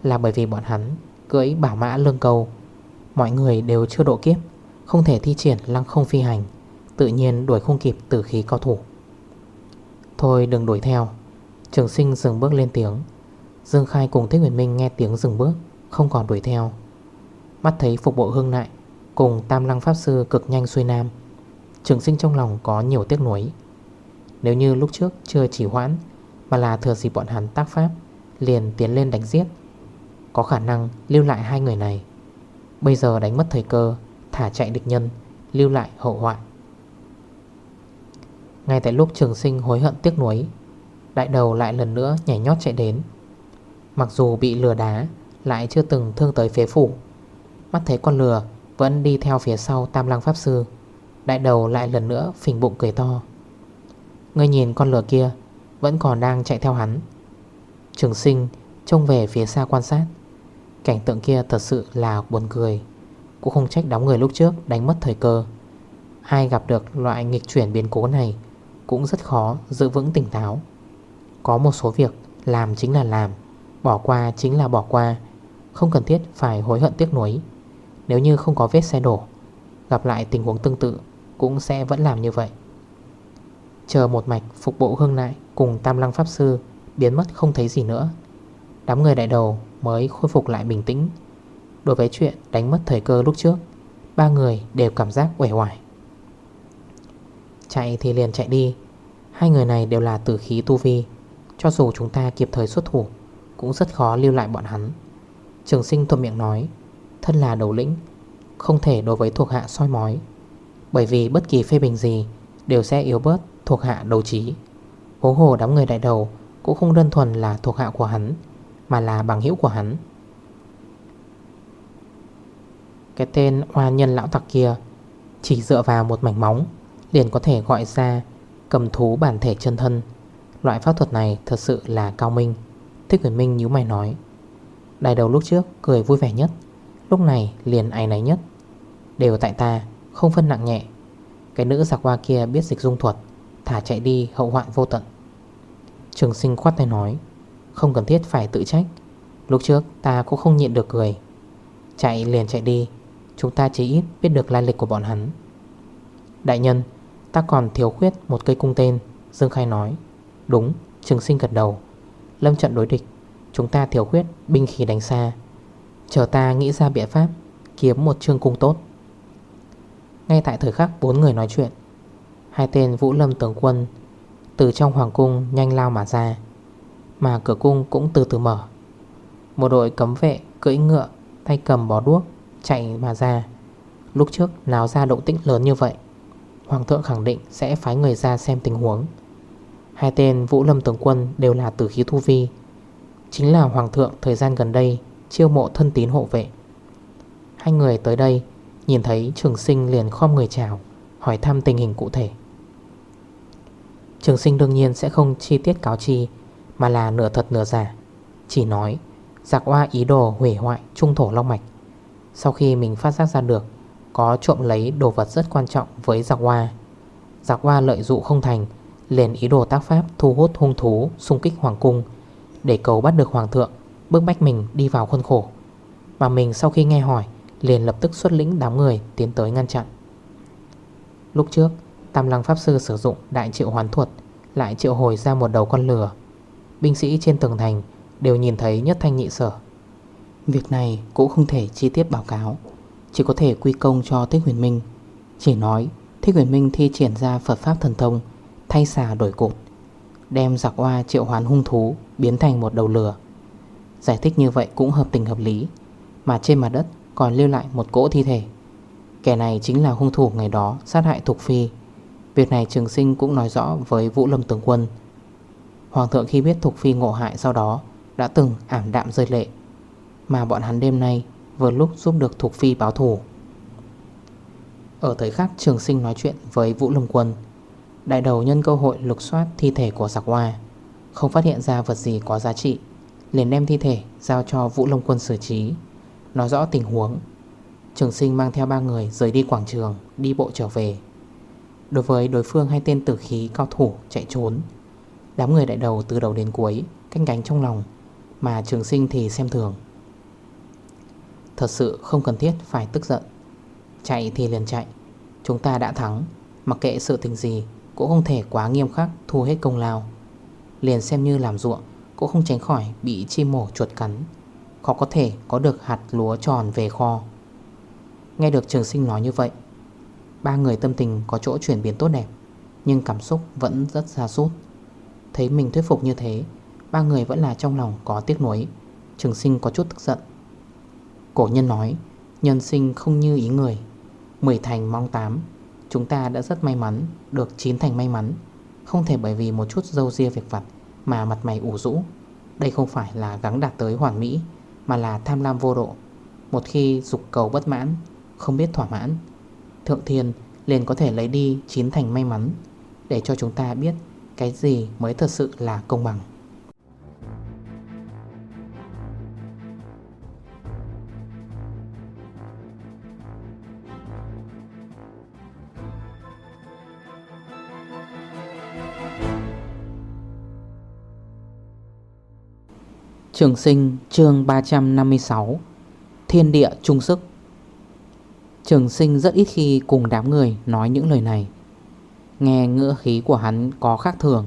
Là bởi vì bọn hắn cưỡi bảo mã lương cầu Mọi người đều chưa độ kiếp, Không thể thi triển lăng không phi hành, Tự nhiên đuổi không kịp tử khí cao thủ. Thôi đừng đuổi theo. Trường sinh dừng bước lên tiếng. Dương Khai cùng Thích Nguyệt Minh nghe tiếng dừng bước, Không còn đuổi theo. Mắt thấy phục bộ hương nại Cùng Tam Lăng Pháp Sư cực nhanh xuôi nam, Trường sinh trong lòng có nhiều tiếc nuối. Nếu như lúc trước chưa chỉ hoãn, Mà là thừa dịp bọn hắn tác pháp, Liền tiến lên đánh giết. Có khả năng lưu lại hai người này. Bây giờ đánh mất thời cơ, Thả chạy địch nhân, Lưu lại hậu hoạn Ngay tại lúc trường sinh hối hận tiếc nuối, Đại đầu lại lần nữa nhảy nhót chạy đến. Mặc dù bị lừa đá, Lại chưa từng thương tới phế phủ Mắt thấy con lừa Vẫn đi theo phía sau tam lăng pháp sư, Đại đầu lại lần nữa phình bụng cười to. Ngươi nhìn con lửa kia, Vẫn còn đang chạy theo hắn. Trường sinh trông về phía xa quan sát. Cảnh tượng kia thật sự là buồn cười. Cũng không trách đóng người lúc trước đánh mất thời cơ. Ai gặp được loại nghịch chuyển biến cố này Cũng rất khó giữ vững tỉnh táo. Có một số việc làm chính là làm, Bỏ qua chính là bỏ qua. Không cần thiết phải hối hận tiếc nuối. Nếu như không có vết xe đổ, Gặp lại tình huống tương tự Cũng sẽ vẫn làm như vậy. Chờ một mạch phục bộ hương lại Cùng Tam Lăng Pháp Sư, Biến mất không thấy gì nữa. Đám người đại đầu mới khôi phục lại bình tĩnh. Đối với chuyện đánh mất thời cơ lúc trước, Ba người đều cảm giác quẻ hoài Chạy thì liền chạy đi. Hai người này đều là tử khí tu vi. Cho dù chúng ta kịp thời xuất thủ, Cũng rất khó lưu lại bọn hắn. Trường sinh thuộc miệng nói, Thân là đầu lĩnh, Không thể đối với thuộc hạ soi mói. Bởi vì bất kỳ phê bình gì Đều sẽ yếu bớt thuộc hạ đầu trí Hố hồ đám người đại đầu Cũng không đơn thuần là thuộc hạ của hắn, Mà là bằng hữu của hắn. Cái tên hoa nhân lão tặc kia Chỉ dựa vào một mảnh móng, Liền có thể gọi ra Cầm thú bản thể chân thân. Loại pháp thuật này thật sự là cao minh. Thích Quyền Minh nhíu mày nói. Đại đầu lúc trước cười vui vẻ nhất, Lúc này liền ái náy nhất. Đều tại ta, không phân nặng nhẹ. Cái nữ giặc hoa kia biết dịch dung thuật Thả chạy đi hậu hoạn vô tận. Trường sinh khoát tay nói Không cần thiết phải tự trách. Lúc trước ta cũng không nhịn được cười. Chạy liền chạy đi Chúng ta chỉ ít biết được lai lịch của bọn hắn. Đại nhân Ta còn thiếu khuyết một cây cung tên Dương Khai nói. Đúng, trường sinh gật đầu. Lâm trận đối địch Chúng ta thiếu khuyết binh khí đánh xa. Chờ ta nghĩ ra biện pháp Kiếm một chương cung tốt. Ngay tại thời khắc bốn người nói chuyện Hai tên Vũ Lâm tướng quân Từ trong hoàng cung nhanh lao mà ra, Mà cửa cung cũng từ từ mở. Một đội cấm vệ cưỡi ngựa Tay cầm bó đuốc Chạy mà ra. Lúc trước nào ra động tĩnh lớn như vậy, Hoàng thượng khẳng định sẽ phái người ra xem tình huống. Hai tên Vũ Lâm tướng quân đều là tử khí thu vi, Chính là Hoàng thượng thời gian gần đây Chiêu mộ thân tín hộ vệ. Hai người tới đây Nhìn thấy trường sinh liền khom người chào, Hỏi thăm tình hình cụ thể. Trường sinh đương nhiên sẽ không chi tiết cáo chi, Mà là nửa thật nửa giả. Chỉ nói, Giặc hoa ý đồ hủy hoại trung thổ long mạch. Sau khi mình phát giác ra được, Có trộm lấy đồ vật rất quan trọng với giặc hoa Giặc hoa lợi dụ không thành, Liền ý đồ tác pháp thu hút hung thú xung kích hoàng cung, Để cầu bắt được hoàng thượng Bước bách mình đi vào khuôn khổ. Mà mình sau khi nghe hỏi, Liền lập tức xuất lĩnh đám người tiến tới ngăn chặn. Lúc trước Tam Lăng Pháp Sư sử dụng đại triệu hoán thuật, Lại triệu hồi ra một đầu con lửa Binh sĩ trên tường thành Đều nhìn thấy nhất thanh nhị sở. Việc này cũng không thể chi tiết báo cáo, Chỉ có thể quy công cho Thích Huyền Minh. Chỉ nói, Thích Huyền Minh thi triển ra Phật Pháp thần thông, Thay xà đổi cột, Đem giặc hoa triệu hoán hung thú Biến thành một đầu lửa Giải thích như vậy cũng hợp tình hợp lý, Mà trên mặt đất còn lưu lại một cỗ thi thể. Kẻ này chính là hung thủ ngày đó sát hại Thục Phi. Việc này trường sinh cũng nói rõ với Vũ Lâm Tướng Quân. Hoàng thượng khi biết Thục Phi ngộ hại sau đó Đã từng ảm đạm rơi lệ, Mà bọn hắn đêm nay vừa lúc giúp được Thục Phi báo thủ Ở thời khắc trường sinh nói chuyện với Vũ Lâm Quân, Đại đầu nhân cơ hội lục soát thi thể của giặc hoa, Không phát hiện ra vật gì có giá trị, liền đem thi thể giao cho Vũ lâm Quân xử trí, Nói rõ tình huống. Trường sinh mang theo ba người rời đi quảng trường, Đi bộ trở về. Đối với đối phương hai tên tử khí cao thủ chạy trốn. Đám người đại đầu từ đầu đến cuối, Canh cánh trong lòng, Mà trường sinh thì xem thường. Thật sự không cần thiết phải tức giận. Chạy thì liền chạy. Chúng ta đã thắng. Mặc kệ sự tình gì, Cũng không thể quá nghiêm khắc thu hết công lao. Liền xem như làm ruộng, Cũng không tránh khỏi bị chim mổ chuột cắn. Khó có thể có được hạt lúa tròn về kho. Nghe được trường sinh nói như vậy Ba người tâm tình có chỗ chuyển biến tốt đẹp, Nhưng cảm xúc vẫn rất xa sút. Thấy mình thuyết phục như thế, Ba người vẫn là trong lòng có tiếc nuối. Trường sinh có chút tức giận. Cổ nhân nói, Nhân sinh không như ý người. Mười thành mong tám. Chúng ta đã rất may mắn, Được chín thành may mắn. Không thể bởi vì một chút dâu ria việc vặt Mà mặt mày ủ rũ. Đây không phải là gắng đạt tới hoàn mỹ, Mà là tham lam vô độ. Một khi dục cầu bất mãn, Không biết thỏa mãn Thượng thiên liền có thể lấy đi chín thành may mắn, Để cho chúng ta biết Cái gì mới thật sự là công bằng. Trường sinh chương 356 Thiên địa trung sức. Trường sinh rất ít khi cùng đám người nói những lời này. Nghe ngựa khí của hắn có khác thường,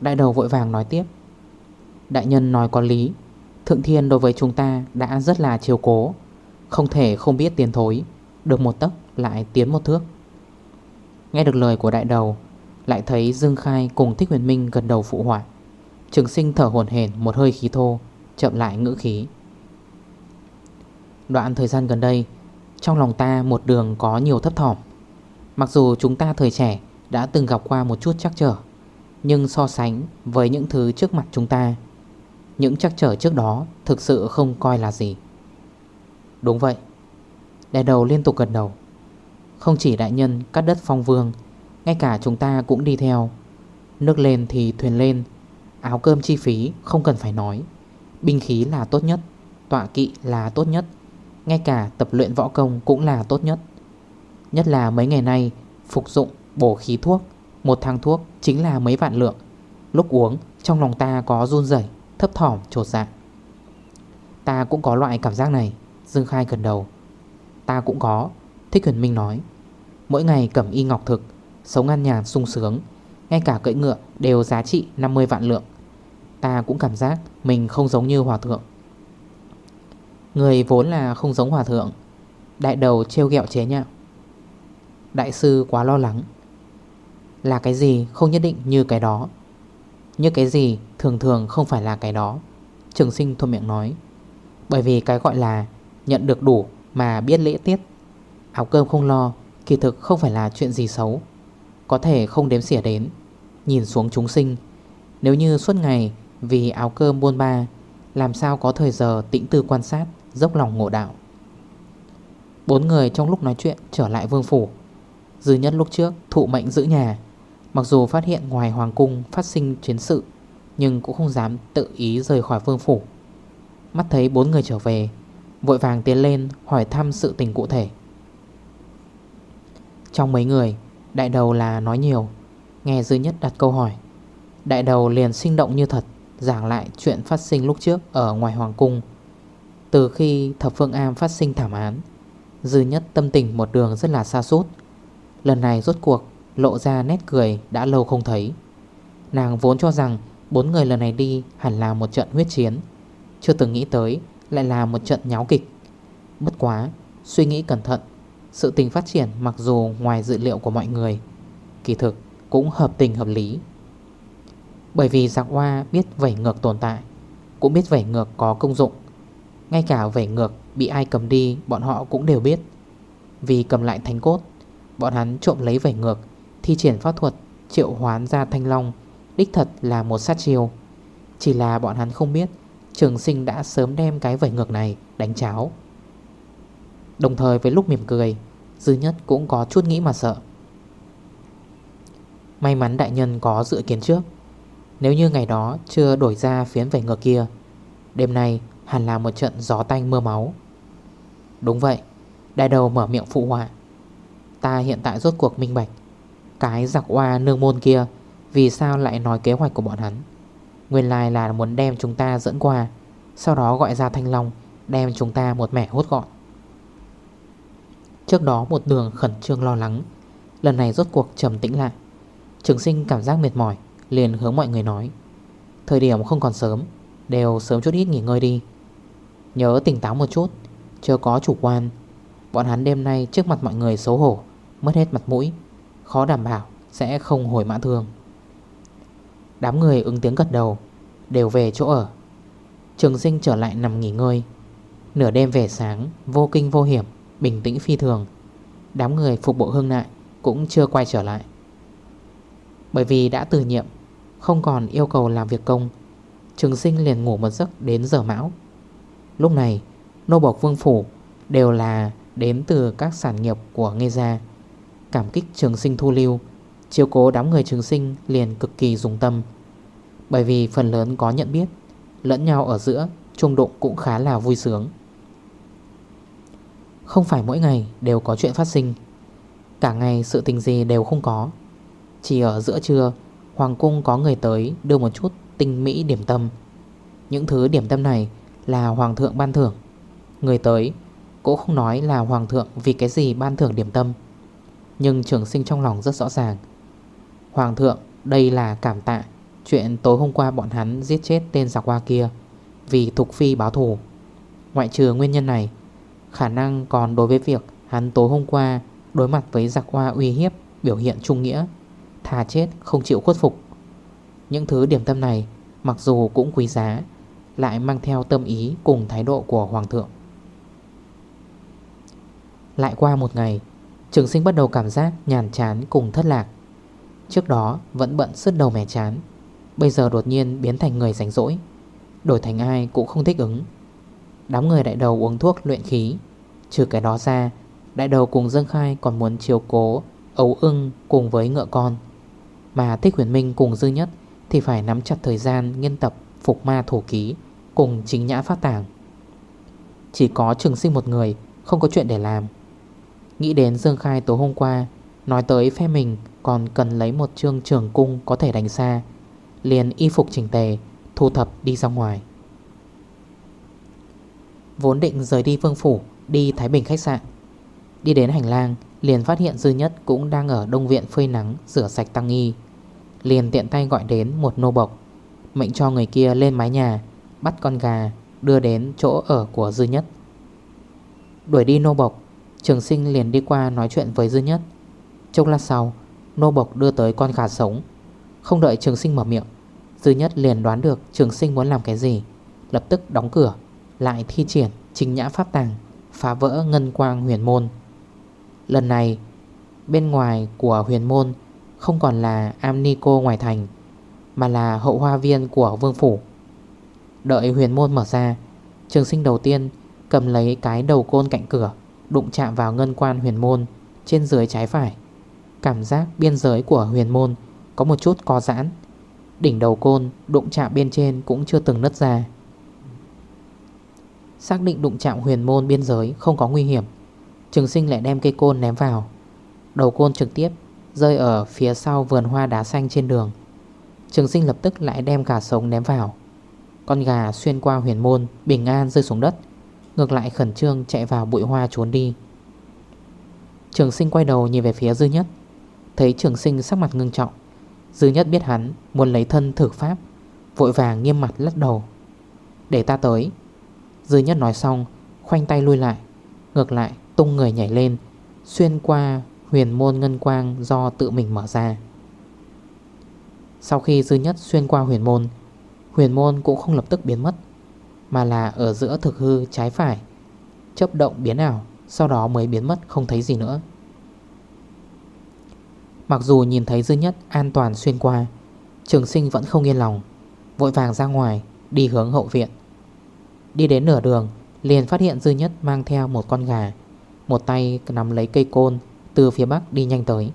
Đại đầu vội vàng nói tiếp. Đại nhân nói có lý, Thượng thiên đối với chúng ta đã rất là chiều cố, Không thể không biết tiến thối, Được một tấc lại tiến một thước. Nghe được lời của đại đầu, Lại thấy Dương Khai cùng Thích Huyền Minh gần đầu phụ hoại. Trường sinh thở hồn hển một hơi khí thô, Chậm lại ngữ khí. Đoạn thời gian gần đây trong lòng ta một đường có nhiều thấp thỏm. Mặc dù chúng ta thời trẻ Đã từng gặp qua một chút chắc trở, Nhưng so sánh với những thứ trước mặt chúng ta, Những chắc trở trước đó Thực sự không coi là gì. Đúng vậy. Đại đầu liên tục gật đầu. Không chỉ đại nhân cắt đất phong vương, Ngay cả chúng ta cũng đi theo. Nước lên thì thuyền lên, Áo cơm chi phí không cần phải nói. Binh khí là tốt nhất, Tọa kỵ là tốt nhất. Ngay cả tập luyện võ công cũng là tốt nhất. Nhất là mấy ngày nay, Phục dụng, bổ khí thuốc, Một thang thuốc chính là mấy vạn lượng. Lúc uống, trong lòng ta có run rẩy, Thấp thỏm trột dạ. Ta cũng có loại cảm giác này, Dương Khai gần đầu. Ta cũng có, Thích Huyền Minh nói. Mỗi ngày cầm y ngọc thực, Sống ăn nhàn, sung sướng, Ngay cả cưỡi ngựa đều giá trị 50 vạn lượng. Ta cũng cảm giác mình không giống như hòa thượng. Người vốn là không giống hòa thượng. Đại đầu trêu ghẹo chế nhạo. Đại sư quá lo lắng. Là cái gì không nhất định như cái đó. Như cái gì thường thường không phải là cái đó. Trường sinh thôi miệng nói. Bởi vì cái gọi là Nhận được đủ mà biết lễ tiết. Áo cơm không lo, Kỳ thực không phải là chuyện gì xấu. Có thể không đếm xỉa đến. Nhìn xuống chúng sinh, Nếu như suốt ngày vì áo cơm buôn ba, Làm sao có thời giờ tĩnh tư quan sát? Dốc lòng ngộ đạo. Bốn người trong lúc nói chuyện trở lại vương phủ. Dư nhất lúc trước thụ mệnh giữ nhà, Mặc dù phát hiện ngoài hoàng cung phát sinh chiến sự, Nhưng cũng không dám tự ý rời khỏi vương phủ. Mắt thấy bốn người trở về, Vội vàng tiến lên hỏi thăm sự tình cụ thể. Trong mấy người, Đại đầu là nói nhiều, Nghe dư nhất đặt câu hỏi. Đại đầu liền sinh động như thật, Giảng lại chuyện phát sinh lúc trước ở ngoài Hoàng Cung. Từ khi Thập Phương Am phát sinh thảm án, Dư nhất tâm tình một đường rất là xa sút. Lần này rốt cuộc lộ ra nét cười đã lâu không thấy. Nàng vốn cho rằng Bốn người lần này đi hẳn là một trận huyết chiến, Chưa từng nghĩ tới Lại là một trận nháo kịch. Bất quá, Suy nghĩ cẩn thận, Sự tình phát triển mặc dù ngoài dự liệu của mọi người, Kỳ thực cũng hợp tình hợp lý. Bởi vì giặc hoa biết vẩy ngược tồn tại, Cũng biết vẩy ngược có công dụng. Ngay cả vẻ ngược bị ai cầm đi, Bọn họ cũng đều biết. Vì cầm lại thánh cốt, Bọn hắn trộm lấy vẻ ngược, Thi triển pháp thuật triệu hoán ra thanh long, Đích thật là một sát chiêu. Chỉ là bọn hắn không biết, Trường sinh đã sớm đem cái vẩy ngược này đánh cháo. Đồng thời với lúc mỉm cười, Dư nhất cũng có chút nghĩ mà sợ. May mắn đại nhân có dự kiến trước. Nếu như ngày đó chưa đổi ra phiến vẩy ngược kia, Đêm nay hẳn là một trận gió tanh mưa máu. Đúng vậy, Đại đầu mở miệng phụ họa. Ta hiện tại rốt cuộc minh bạch, Cái giặc hoa nương môn kia Vì sao lại nói kế hoạch của bọn hắn. Nguyên lai là muốn đem chúng ta dẫn qua, Sau đó gọi ra thanh long, Đem chúng ta một mẻ hốt gọn. Trước đó một đường khẩn trương lo lắng, Lần này rốt cuộc trầm tĩnh lại. Trường sinh cảm giác mệt mỏi, Liền hướng mọi người nói, Thời điểm không còn sớm, Đều sớm chút ít nghỉ ngơi đi. Nhớ tỉnh táo một chút. Chưa có chủ quan. Bọn hắn đêm nay trước mặt mọi người xấu hổ, Mất hết mặt mũi. Khó đảm bảo sẽ không hồi mã thương. Đám người ứng tiếng gật đầu, Đều về chỗ ở. Trường sinh trở lại nằm nghỉ ngơi. Nửa đêm về sáng, Vô kinh vô hiểm, Bình tĩnh phi thường. Đám người phục bộ hương lại Cũng chưa quay trở lại. Bởi vì đã từ nhiệm, Không còn yêu cầu làm việc công, Trường sinh liền ngủ một giấc đến giờ mão. Lúc này, Nô bộc vương phủ Đều là đến từ các sản nghiệp của Nghê Gia. Cảm kích trường sinh thu lưu, Chiếu cố đám người trường sinh liền cực kỳ dùng tâm. Bởi vì phần lớn có nhận biết, Lẫn nhau ở giữa Trung đụng cũng khá là vui sướng. Không phải mỗi ngày đều có chuyện phát sinh, Cả ngày sự tình gì đều không có. Chỉ ở giữa trưa, Hoàng cung có người tới đưa một chút tinh mỹ điểm tâm. Những thứ điểm tâm này là hoàng thượng ban thưởng. Người tới cũng không nói là hoàng thượng vì cái gì ban thưởng điểm tâm, Nhưng trường sinh trong lòng rất rõ ràng. Hoàng thượng, đây là cảm tạ Chuyện tối hôm qua bọn hắn giết chết tên giặc hoa kia Vì Thục Phi báo thù. Ngoại trừ nguyên nhân này, Khả năng còn đối với việc Hắn tối hôm qua đối mặt với giặc hoa uy hiếp, Biểu hiện trung nghĩa, Thà chết không chịu khuất phục. Những thứ điểm tâm này Mặc dù cũng quý giá lại mang theo tâm ý cùng thái độ của Hoàng thượng. Lại qua một ngày, Trường sinh bắt đầu cảm giác nhàn chán cùng thất lạc. Trước đó vẫn bận sứt đầu mẻ chán, Bây giờ đột nhiên biến thành người rảnh rỗi, Đổi thành ai cũng không thích ứng. Đám người đại đầu uống thuốc luyện khí, Trừ cái đó ra, Đại đầu cùng Dương Khai còn muốn chiều cố, Ấu ưng cùng với ngựa con. Mà Thích Huyền Minh cùng Dư Nhất Thì phải nắm chặt thời gian nghiên tập Phục ma thổ ký. Cùng chính nhã phát tảng Chỉ có trường sinh một người, Không có chuyện để làm. Nghĩ đến Dương Khai tối hôm qua, Nói tới phe mình còn cần lấy một chương trường cung có thể đánh xa, Liền y phục chỉnh tề, Thu thập đi ra ngoài. Vốn định rời đi vương phủ, Đi Thái Bình khách sạn. Đi đến hành lang, Liền phát hiện Dư Nhất cũng đang ở đông viện phơi nắng, Rửa sạch tăng y. Liền tiện tay gọi đến một nô bộc, Mệnh cho người kia lên mái nhà Bắt con gà đưa đến chỗ ở của Dư Nhất. Đuổi đi nô bộc. Trường sinh liền đi qua nói chuyện với Dư Nhất. Chốc lát sau, Nô bộc đưa tới con gà sống. Không đợi trường sinh mở miệng, Dư Nhất liền đoán được trường sinh muốn làm cái gì. Lập tức đóng cửa, Lại thi triển trình nhã pháp tàng, Phá vỡ ngân quang huyền môn. Lần này, Bên ngoài của huyền môn Không còn là Amnico ngoài thành, Mà là hậu hoa viên của vương phủ. Đợi huyền môn mở ra. Trường sinh đầu tiên Cầm lấy cái đầu côn cạnh cửa, Đụng chạm vào ngân quan huyền môn Trên dưới trái phải. Cảm giác biên giới của huyền môn Có một chút co giãn. Đỉnh đầu côn đụng chạm bên trên cũng chưa từng nứt ra. Xác định đụng chạm huyền môn biên giới Không có nguy hiểm, Trường sinh lại đem cây côn ném vào. Đầu côn trực tiếp Rơi ở phía sau vườn hoa đá xanh trên đường. Trường sinh lập tức lại đem gà sống ném vào. Con gà xuyên qua huyền môn, Bình an rơi xuống đất. Ngược lại khẩn trương chạy vào bụi hoa trốn đi. Trường sinh quay đầu nhìn về phía dư nhất. Thấy trường sinh sắc mặt ngưng trọng, Dư nhất biết hắn muốn lấy thân thử pháp, Vội vàng nghiêm mặt lắc đầu. Để ta tới. Dư nhất nói xong, Khoanh tay lui lại. Ngược lại, tung người nhảy lên, Xuyên qua huyền môn ngân quang Do tự mình mở ra. Sau khi dư nhất xuyên qua huyền môn Huyền môn cũng không lập tức biến mất, Mà là ở giữa thực hư trái phải Chấp động biến ảo, Sau đó mới biến mất, không thấy gì nữa Mặc dù nhìn thấy dư nhất an toàn xuyên qua, Trường sinh vẫn không yên lòng, Vội vàng ra ngoài, Đi hướng hậu viện Đi đến nửa đường, Liền phát hiện dư nhất mang theo một con gà, Một tay nắm lấy cây côn, Từ phía bắc đi nhanh tới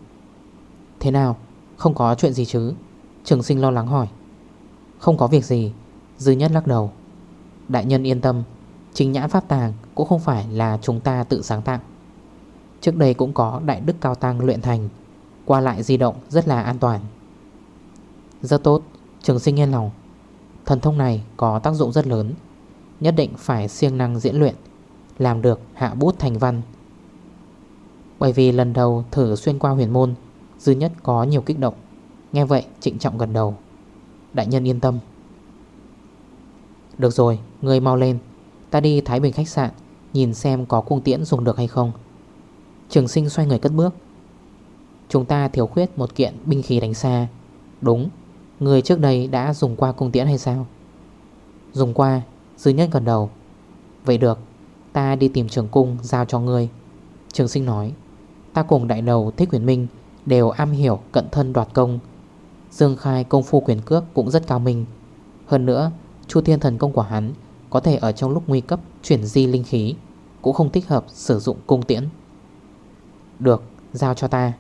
Thế nào? Không có chuyện gì chứ? Trường sinh lo lắng hỏi không có việc gì. Dư nhất lắc đầu. Đại nhân yên tâm. Chính nhãn pháp tàng cũng không phải là chúng ta tự sáng tạo. Trước đây cũng có đại đức cao tăng luyện thành, Qua lại di động rất là an toàn. Rất tốt, Trường sinh yên lòng. Thần thông này có tác dụng rất lớn. Nhất định phải siêng năng diễn luyện, Làm được hạ bút thành văn. Bởi vì lần đầu thử xuyên qua huyền môn, Dư nhất có nhiều kích động. Nghe vậy, trịnh trọng gần đầu. Đại nhân yên tâm. Được rồi, người mau lên. Ta đi Thái Bình khách sạn Nhìn xem có cung tiễn dùng được hay không. Trường sinh xoay người cất bước. Chúng ta thiếu khuyết một kiện binh khí đánh xa. Đúng Người trước đây đã dùng qua cung tiễn hay sao? Dùng qua Dư nhất gần đầu. Vậy được Ta đi tìm trường cung giao cho ngươi. Trường sinh nói Ta cùng đại đầu Thích Huyền Minh Đều am hiểu cận thân đoạt công. Dương khai công phu quyền cước cũng rất cao minh. Hơn nữa, Chu thiên thần công của hắn Có thể ở trong lúc nguy cấp chuyển di linh khí, Cũng không thích hợp sử dụng cung tiễn. Được, Giao cho ta.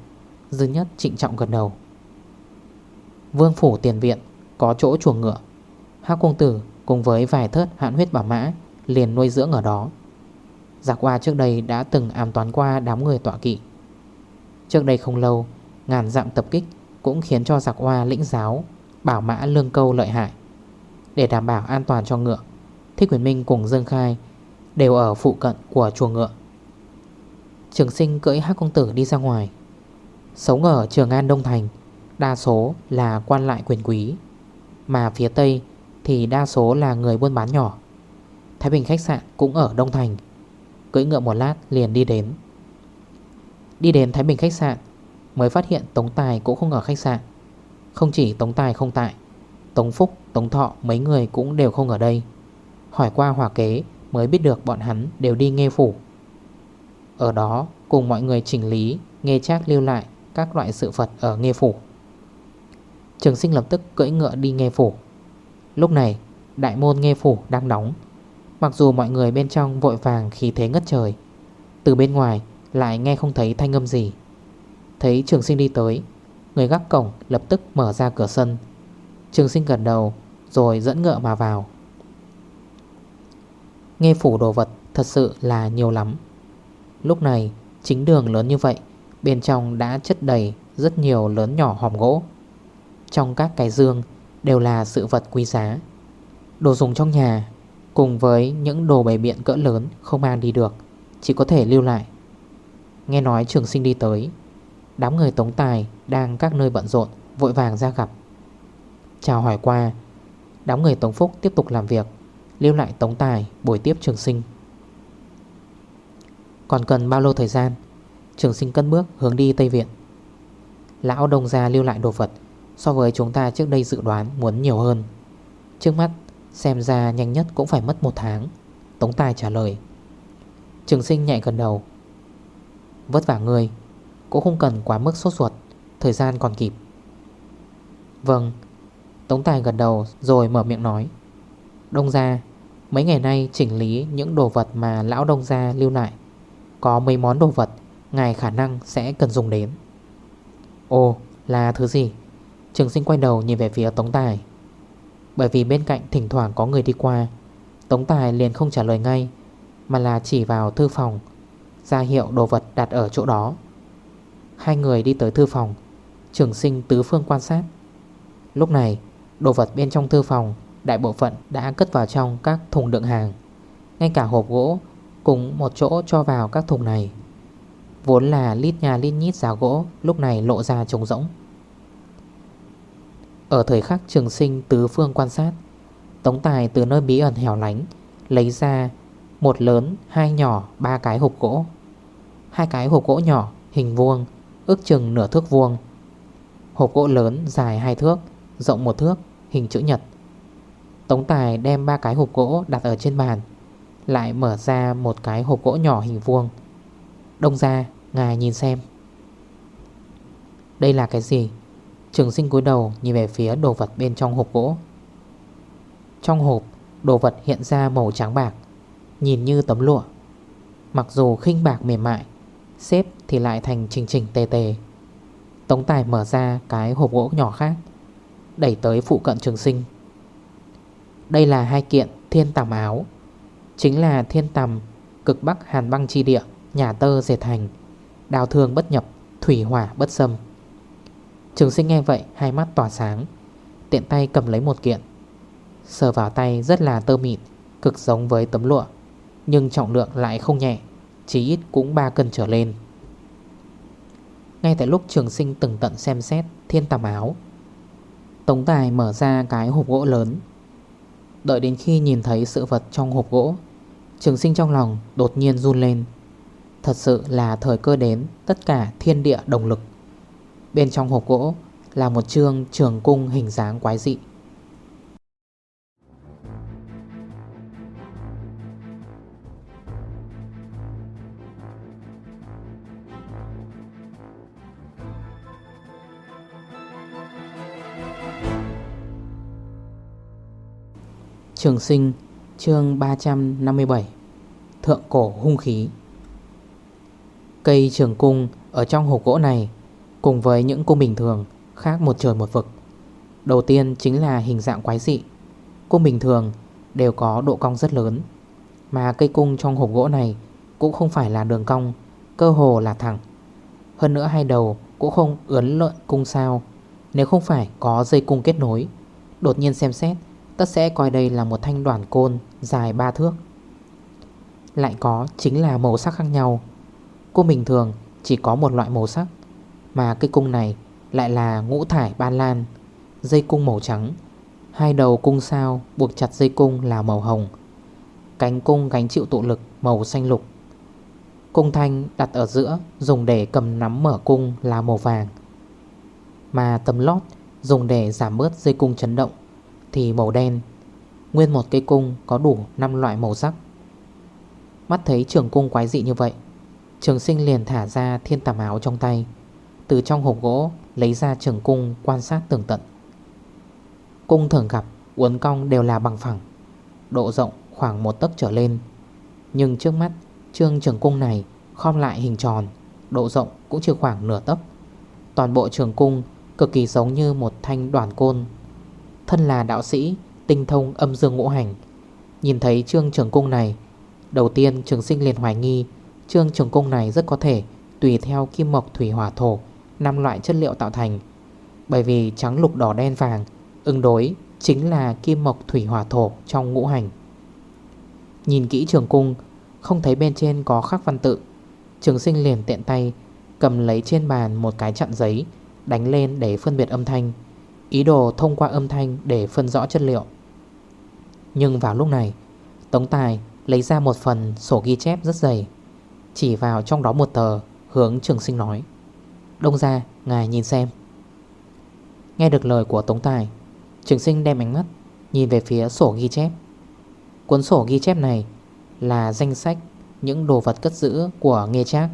Dư nhất trịnh trọng gần đầu. Vương phủ tiền viện Có chỗ chuồng ngựa. Hác công tử cùng với vài thớt hạn huyết bảo mã Liền nuôi dưỡng ở đó. Giặc hoa trước đây đã từng ám toán qua đám người tọa kỵ. Trước đây không lâu, Ngàn dặm tập kích cũng khiến cho giặc hoa lĩnh giáo, Bảo mã lương câu lợi hại. Để đảm bảo an toàn cho ngựa, Thích Quyền Minh cùng Dương Khai Đều ở phụ cận của chùa ngựa. Trường sinh cưỡi hát công tử đi ra ngoài. Sống ở Trường An Đông Thành, Đa số là quan lại quyền quý, Mà phía Tây thì đa số là người buôn bán nhỏ. Thái Bình khách sạn cũng ở Đông Thành, Cưỡi ngựa một lát liền đi đến. Đi đến Thái Bình khách sạn Mới phát hiện Tống Tài cũng không ở khách sạn. Không chỉ Tống Tài không tại Tống Phúc, Tống Thọ mấy người cũng đều không ở đây. Hỏi qua hòa kế mới biết được bọn hắn đều đi nghe phủ. Ở đó cùng mọi người chỉnh lý Nghe trác lưu lại các loại sự Phật ở nghe phủ. Trường sinh lập tức cưỡi ngựa đi nghe phủ. Lúc này đại môn nghe phủ đang đóng. Mặc dù mọi người bên trong vội vàng khí thế ngất trời Từ bên ngoài lại nghe không thấy thanh âm gì. Thấy trường sinh đi tới. Người gác cổng lập tức mở ra cửa sân. Trường sinh gần đầu, Rồi dẫn ngựa mà vào. Nghe phủ đồ vật thật sự là nhiều lắm. Lúc này, chính đường lớn như vậy, Bên trong đã chất đầy rất nhiều lớn nhỏ hòm gỗ. Trong các cái dương đều là sự vật quý giá. Đồ dùng trong nhà, Cùng với những đồ bày biện cỡ lớn không mang đi được, Chỉ có thể lưu lại. Nghe nói trường sinh đi tới Đám người tống tài đang các nơi bận rộn, Vội vàng ra gặp. Chào hỏi qua, Đám người tống phúc tiếp tục làm việc, Lưu lại tống tài buổi tiếp trường sinh. Còn cần bao lâu thời gian? Trường sinh cân bước hướng đi Tây Viện. Lão đồng gia lưu lại đồ vật So với chúng ta trước đây dự đoán muốn nhiều hơn. Trước mắt, Xem ra nhanh nhất cũng phải mất một tháng, Tống Tài trả lời. Trường sinh nhạy gần đầu. Vất vả người cũng không cần quá mức sốt ruột, Thời gian còn kịp. Vâng Tống Tài gần đầu rồi mở miệng nói. Đông gia, Mấy ngày nay chỉnh lý những đồ vật mà lão đông gia lưu lại. Có mấy món đồ vật, Ngài khả năng sẽ cần dùng đến. Ồ, là thứ gì? Trường sinh quay đầu nhìn về phía Tống Tài. Bởi vì bên cạnh thỉnh thoảng có người đi qua, Tống Tài liền không trả lời ngay, Mà là chỉ vào thư phòng, ra hiệu đồ vật đặt ở chỗ đó. Hai người đi tới thư phòng. Trường sinh tứ phương quan sát. Lúc này Đồ vật bên trong thư phòng Đại bộ phận đã cất vào trong các thùng đựng hàng. Ngay cả hộp gỗ Cùng một chỗ cho vào các thùng này. Vốn là lít nhà lít nhít giá gỗ Lúc này lộ ra trống rỗng. Ở thời khắc trường sinh tứ phương quan sát Tống Tài từ nơi bí ẩn hẻo lánh Lấy ra một lớn, hai nhỏ, ba cái hộp gỗ. Hai cái hộp gỗ nhỏ hình vuông Ước chừng nửa thước vuông. Hộp gỗ lớn dài hai thước, Rộng một thước, hình chữ nhật. Tống Tài đem ba cái hộp gỗ đặt ở trên bàn, Lại mở ra một cái hộp gỗ nhỏ hình vuông. Đông ra, Ngài nhìn xem. Đây là cái gì? Trường sinh cúi đầu nhìn về phía đồ vật bên trong hộp gỗ. Trong hộp, Đồ vật hiện ra màu trắng bạc, Nhìn như tấm lụa. Mặc dù khinh bạc mềm mại Xếp thì lại thành trình trình tề tề. Tống tài mở ra cái hộp gỗ nhỏ khác, Đẩy tới phụ cận trường sinh. Đây là hai kiện thiên tầm áo, Chính là thiên tầm Cực Bắc Hàn băng chi địa, Nhà tơ dệt thành, Đào thương bất nhập, Thủy hỏa bất xâm. Trường sinh nghe vậy, Hai mắt tỏa sáng, Tiện tay cầm lấy một kiện. Sờ vào tay rất là tơ mịn, Cực giống với tấm lụa, Nhưng trọng lượng lại không nhẹ. Chỉ ít cũng 3 cân trở lên. Ngay tại lúc trường sinh từng tận xem xét, Thiên tầm áo, Tống tài mở ra cái hộp gỗ lớn. Đợi đến khi nhìn thấy sự vật trong hộp gỗ, Trường sinh trong lòng đột nhiên run lên. Thật sự là thời cơ đến, Tất cả thiên địa đồng lực. Bên trong hộp gỗ Là một chương trường cung hình dáng quái dị. Trường sinh, chương 357 Thượng cổ hung khí. Cây trường cung ở trong hộp gỗ này, Cùng với những cung bình thường, Khác một trời một vực. Đầu tiên chính là hình dạng quái dị. Cung bình thường đều có độ cong rất lớn, Mà cây cung trong hộp gỗ này Cũng không phải là đường cong, Cơ hồ là thẳng. Hơn nữa hai đầu cũng không ướn lợn cung sao, Nếu không phải có dây cung kết nối, Đột nhiên xem xét Tất sẽ coi đây là một thanh đoàn côn dài 3 thước. Lại có chính là màu sắc khác nhau. Cung bình thường chỉ có một loại màu sắc, Mà cây cung này lại là ngũ thải ban lan, Dây cung màu trắng. Hai đầu cung sao buộc chặt dây cung là màu hồng. Cánh cung gánh chịu tụ lực màu xanh lục. Cung thanh đặt ở giữa dùng để cầm nắm mở cung là màu vàng, Mà tấm lót dùng để giảm bớt dây cung chấn động thì màu đen. Nguyên một cây cung có đủ 5 loại màu sắc. Mắt thấy trường cung quái dị như vậy, Trường sinh liền thả ra thiên tàm áo trong tay, Từ trong hộp gỗ Lấy ra trường cung quan sát tường tận. Cung thường gặp, Uốn cong đều là bằng phẳng, Độ rộng khoảng một tấc trở lên. Nhưng trước mắt Trương trường cung này khom lại hình tròn, Độ rộng cũng chưa khoảng nửa tấc. Toàn bộ trường cung cực kỳ giống như một thanh đoàn côn Thân là đạo sĩ, Tinh thông âm dương ngũ hành. Nhìn thấy trương trường cung này, Đầu tiên trường sinh liền hoài nghi, Trương trường cung này rất có thể Tùy theo kim mộc thủy hỏa thổ, năm loại chất liệu tạo thành. Bởi vì trắng lục đỏ đen vàng Ứng đối chính là kim mộc thủy hỏa thổ trong ngũ hành. Nhìn kỹ trường cung, Không thấy bên trên có khắc văn tự, Trường sinh liền tiện tay Cầm lấy trên bàn một cái chặn giấy, Đánh lên để phân biệt âm thanh. Ý đồ thông qua âm thanh để phân rõ chất liệu. Nhưng vào lúc này, Tống Tài lấy ra một phần sổ ghi chép rất dày, Chỉ vào trong đó một tờ, Hướng trường sinh nói, Đông ra ngài nhìn xem. Nghe được lời của Tống Tài, Trường sinh đem ánh mắt Nhìn về phía sổ ghi chép. Cuốn sổ ghi chép này Là danh sách những đồ vật cất giữ Của nghề Trác.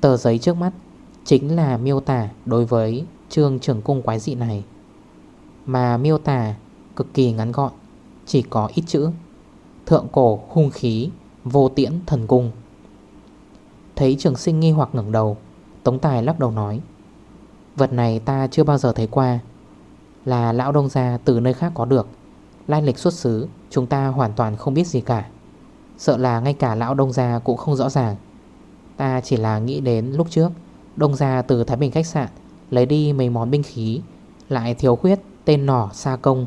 Tờ giấy trước mắt Chính là miêu tả đối với trường trưởng cung quái dị này mà miêu tả cực kỳ ngắn gọn, Chỉ có ít chữ. Thượng cổ hung khí, Vô tiễn thần cung. Thấy trường sinh nghi hoặc ngẩng đầu, Tống Tài lắc đầu nói, Vật này ta chưa bao giờ thấy qua. Là lão đông gia từ nơi khác có được. Lai lịch xuất xứ, Chúng ta hoàn toàn không biết gì cả. Sợ là ngay cả lão đông gia cũng không rõ ràng. Ta chỉ là nghĩ đến lúc trước, Đông gia từ Thái Bình khách sạn Lấy đi mấy món binh khí, Lại thiếu khuyết tên nỏ xa công.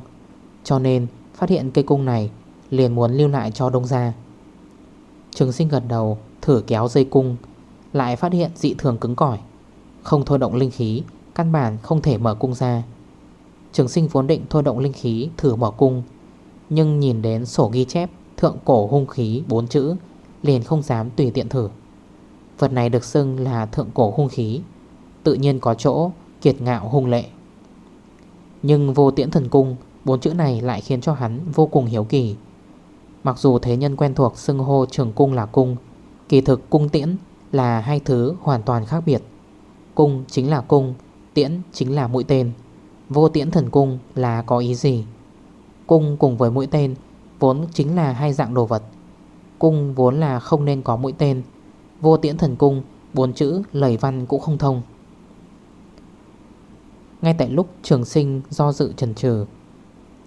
Cho nên, phát hiện cây cung này, Liền muốn lưu lại cho đông gia. Trường sinh gật đầu, Thử kéo dây cung, Lại phát hiện dị thường cứng cỏi. Không thôi động linh khí, Căn bản không thể mở cung ra. Trường sinh vốn định thôi động linh khí, thử mở cung, Nhưng nhìn đến sổ ghi chép, Thượng cổ hung khí 4 chữ, Liền không dám tùy tiện thử. Vật này được xưng là thượng cổ hung khí, Tự nhiên có chỗ, kiệt ngạo hung lệ. Nhưng vô tiễn thần cung, Bốn chữ này lại khiến cho hắn vô cùng hiếu kỳ. Mặc dù thế nhân quen thuộc xưng hô trường cung là cung, Kỳ thực cung tiễn là hai thứ hoàn toàn khác biệt. Cung chính là cung, Tiễn chính là mũi tên. Vô tiễn thần cung là có ý gì? Cung cùng với mũi tên Vốn chính là hai dạng đồ vật. Cung vốn là không nên có mũi tên. Vô tiễn thần cung, Bốn chữ lời văn cũng không thông. Ngay tại lúc trường sinh do dự trần trừ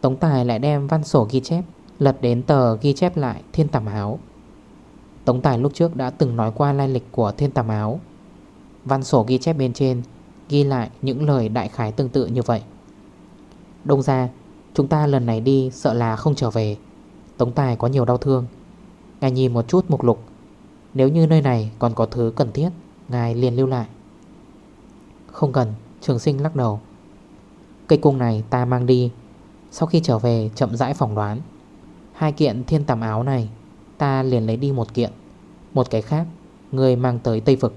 Tống Tài lại đem văn sổ ghi chép, Lật đến tờ ghi chép lại thiên tàm áo. Tống Tài lúc trước đã từng nói qua lai lịch của thiên tàm áo. Văn sổ ghi chép bên trên Ghi lại những lời đại khái tương tự như vậy. Đông ra Chúng ta lần này đi sợ là không trở về. Tống Tài có nhiều đau thương. Ngài nhìn một chút mục lục. Nếu như nơi này còn có thứ cần thiết, Ngài liền lưu lại. Không cần. Trường sinh lắc đầu. Cây cung này ta mang đi. Sau khi trở về, chậm rãi phỏng đoán. Hai kiện thiên tầm áo này, Ta liền lấy đi một kiện. Một cái khác, Người mang tới Tây Vực.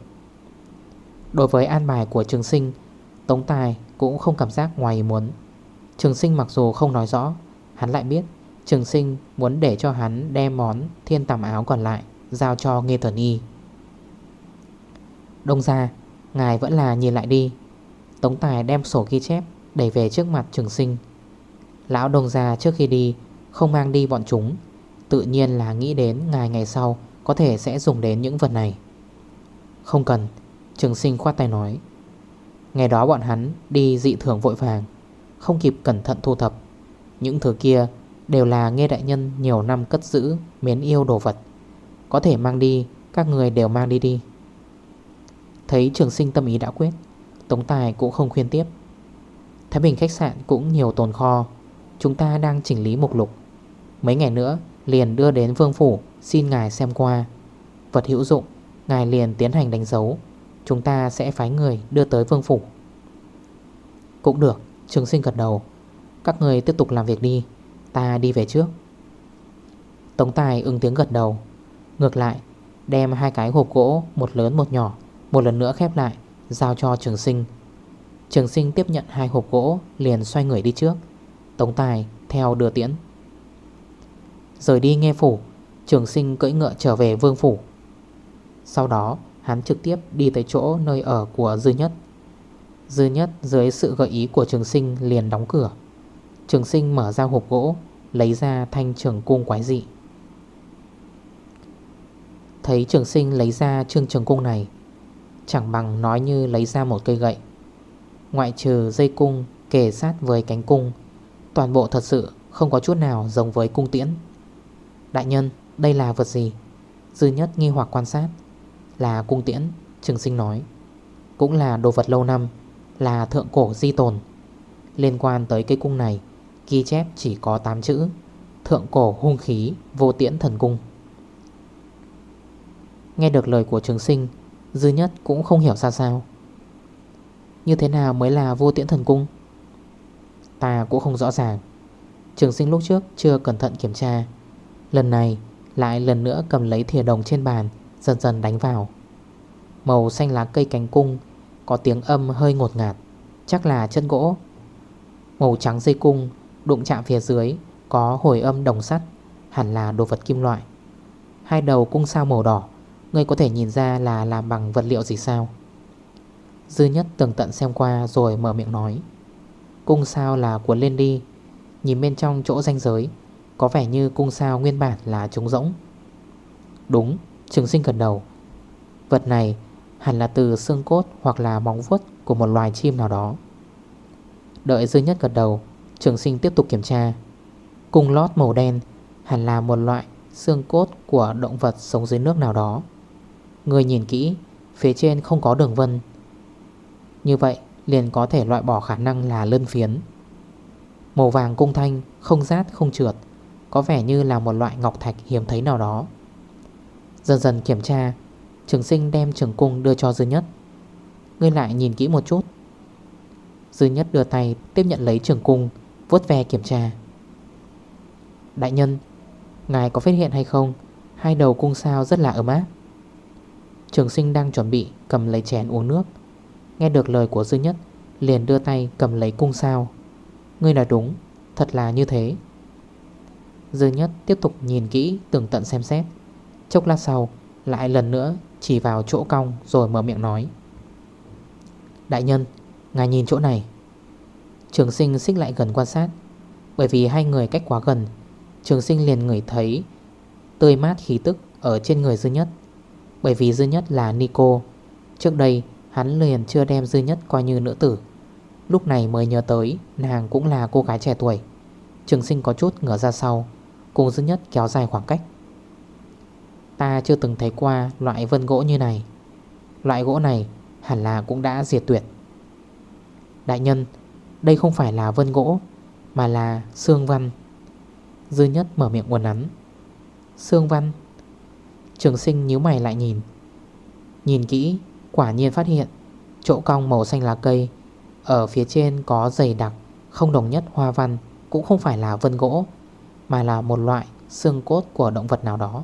Đối với an bài của trường sinh, Tống Tài cũng không cảm giác ngoài muốn. Trường sinh mặc dù không nói rõ, Hắn lại biết Trường sinh muốn để cho hắn đem món thiên tầm áo còn lại Giao cho Nghê Thần Y Đông ra Ngài vẫn là nhìn lại đi. Tống Tài đem sổ ghi chép, Đẩy về trước mặt trường sinh. Lão đồng già trước khi đi, Không mang đi bọn chúng. Tự nhiên là nghĩ đến ngày ngày sau Có thể sẽ dùng đến những vật này. Không cần, Trường sinh khoát tay nói. Ngày đó bọn hắn đi dị thường vội vàng, Không kịp cẩn thận thu thập. Những thứ kia đều là nghe đại nhân nhiều năm cất giữ Mến yêu đồ vật. Có thể mang đi, Các người đều mang đi đi. Thấy trường sinh tâm ý đã quyết Tống Tài cũng không khuyên tiếp. Thái Bình khách sạn cũng nhiều tồn kho. Chúng ta đang chỉnh lý mục lục. Mấy ngày nữa, liền đưa đến vương phủ, Xin ngài xem qua. Vật hữu dụng, Ngài liền tiến hành đánh dấu. Chúng ta sẽ phái người đưa tới vương phủ. Cũng được, Trường sinh gật đầu. Các người tiếp tục làm việc đi. Ta đi về trước. Tống Tài ưng tiếng gật đầu. Ngược lại, Đem hai cái hộp gỗ, Một lớn một nhỏ, Một lần nữa khép lại. Giao cho trường sinh. Trường sinh tiếp nhận hai hộp gỗ, Liền xoay người đi trước, Tống Tài theo đưa tiễn. Rời đi nghe phủ, Trường sinh cưỡi ngựa trở về vương phủ. Sau đó, hắn trực tiếp đi tới chỗ nơi ở của Dư Nhất. Dư Nhất dưới sự gợi ý của trường sinh liền đóng cửa. Trường sinh mở ra hộp gỗ, Lấy ra thanh trường cung quái dị. Thấy trường sinh lấy ra trương trường cung này Chẳng bằng nói như lấy ra một cây gậy. Ngoại trừ dây cung kề sát với cánh cung, Toàn bộ thật sự không có chút nào giống với cung tiễn. Đại nhân, đây là vật gì? Dư nhất nghi hoặc quan sát. Là cung tiễn, Trường sinh nói. Cũng là đồ vật lâu năm, Là thượng cổ di tồn. Liên quan tới cây cung này, Ghi chép chỉ có 8 chữ, Thượng cổ hung khí vô tiễn thần cung. Nghe được lời của trường sinh Dư nhất cũng không hiểu ra sao. Như thế nào mới là vô tiễn thần cung? Ta cũng không rõ ràng. Trường sinh lúc trước chưa cẩn thận kiểm tra. Lần này lại lần nữa cầm lấy thìa đồng trên bàn, Dần dần đánh vào. Màu xanh lá cây cánh cung Có tiếng âm hơi ngột ngạt, Chắc là chân gỗ. Màu trắng dây cung Đụng chạm phía dưới Có hồi âm đồng sắt, Hẳn là đồ vật kim loại. Hai đầu cung sao màu đỏ. Ngươi có thể nhìn ra là làm bằng vật liệu gì sao? Dư nhất tường tận xem qua Rồi mở miệng nói. Cung sao là cuốn lên đi Nhìn bên trong chỗ ranh giới, Có vẻ như cung sao nguyên bản là trống rỗng. Đúng, Trường sinh gần đầu. Vật này hẳn là từ xương cốt Hoặc là móng vuốt của một loài chim nào đó. Đợi dư nhất gật đầu, Trường sinh tiếp tục kiểm tra. Cung lót màu đen Hẳn là một loại xương cốt của động vật sống dưới nước nào đó. Người nhìn kỹ, Phía trên không có đường vân. Như vậy, liền có thể loại bỏ khả năng là lân phiến. Màu vàng cung thanh, Không rát, không trượt, Có vẻ như là một loại ngọc thạch hiếm thấy nào đó. Dần dần kiểm tra, Trường sinh đem trường cung đưa cho dư nhất. Ngươi lại nhìn kỹ một chút. Dư nhất đưa tay tiếp nhận lấy trường cung, vuốt ve kiểm tra. Đại nhân, Ngài có phát hiện hay không? Hai đầu cung sao rất là ấm áp. Trường sinh đang chuẩn bị cầm lấy chén uống nước. Nghe được lời của Dư Nhất, Liền đưa tay cầm lấy cung sao. Ngươi nói đúng, Thật là như thế. Dư Nhất tiếp tục nhìn kỹ, tường tận xem xét. Chốc lát sau, Lại lần nữa chỉ vào chỗ cong Rồi mở miệng nói. Đại nhân, Ngài nhìn chỗ này. Trường sinh xích lại gần quan sát. Bởi vì hai người cách quá gần, Trường sinh liền ngửi thấy Tươi mát khí tức ở trên người Dư Nhất. Bởi vì duy Nhất là Nico. Trước đây, hắn liền chưa đem duy Nhất coi như nữ tử. Lúc này mới nhớ tới, Nàng cũng là cô gái trẻ tuổi. Trường sinh có chút ngửa ra sau, Cùng duy Nhất kéo dài khoảng cách. Ta chưa từng thấy qua loại vân gỗ như này. Loại gỗ này hẳn là cũng đã diệt tuyệt. Đại nhân, Đây không phải là vân gỗ, Mà là xương văn. Dư nhất mở miệng quần nắn. Xương văn? Trường sinh nhíu mày lại nhìn. Nhìn kỹ, Quả nhiên phát hiện, Chỗ cong màu xanh lá cây Ở phía trên có dày đặc, Không đồng nhất hoa văn, Cũng không phải là vân gỗ, Mà là một loại xương cốt của động vật nào đó.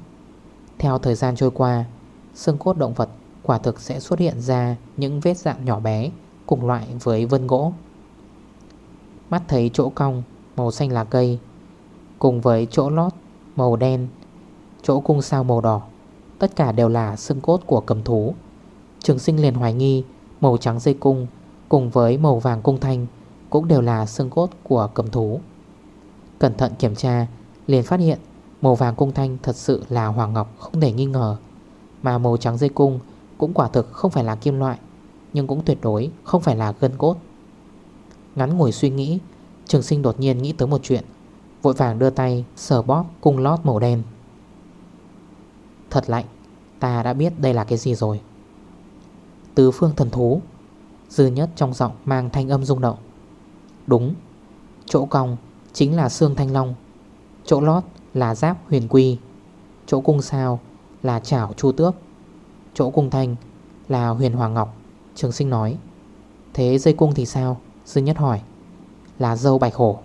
Theo thời gian trôi qua, Xương cốt động vật quả thực sẽ xuất hiện ra Những vết dạng nhỏ bé Cùng loại với vân gỗ. Mắt thấy chỗ cong Màu xanh lá cây Cùng với chỗ lót màu đen, Chỗ cung sao màu đỏ Tất cả đều là xương cốt của cầm thú. Trường sinh liền hoài nghi, Màu trắng dây cung Cùng với màu vàng cung thanh Cũng đều là xương cốt của cầm thú. Cẩn thận kiểm tra, Liền phát hiện màu vàng cung thanh thật sự là hoàng ngọc không thể nghi ngờ, Mà màu trắng dây cung Cũng quả thực không phải là kim loại, Nhưng cũng tuyệt đối không phải là gân cốt. Ngắn ngồi suy nghĩ, Trường sinh đột nhiên nghĩ tới một chuyện, Vội vàng đưa tay sờ bóp cung lót màu đen. Thật lạnh Ta đã biết đây là cái gì rồi. Tứ phương thần thú, Dư nhất trong giọng mang thanh âm rung động. Đúng, Chỗ cong chính là xương thanh long, Chỗ lót là giáp huyền quy, Chỗ cung sao là chảo chu tước, Chỗ cung thanh là huyền hoàng ngọc, Trường sinh nói. Thế dây cung thì sao? Dư nhất hỏi. Là dâu bạch hổ.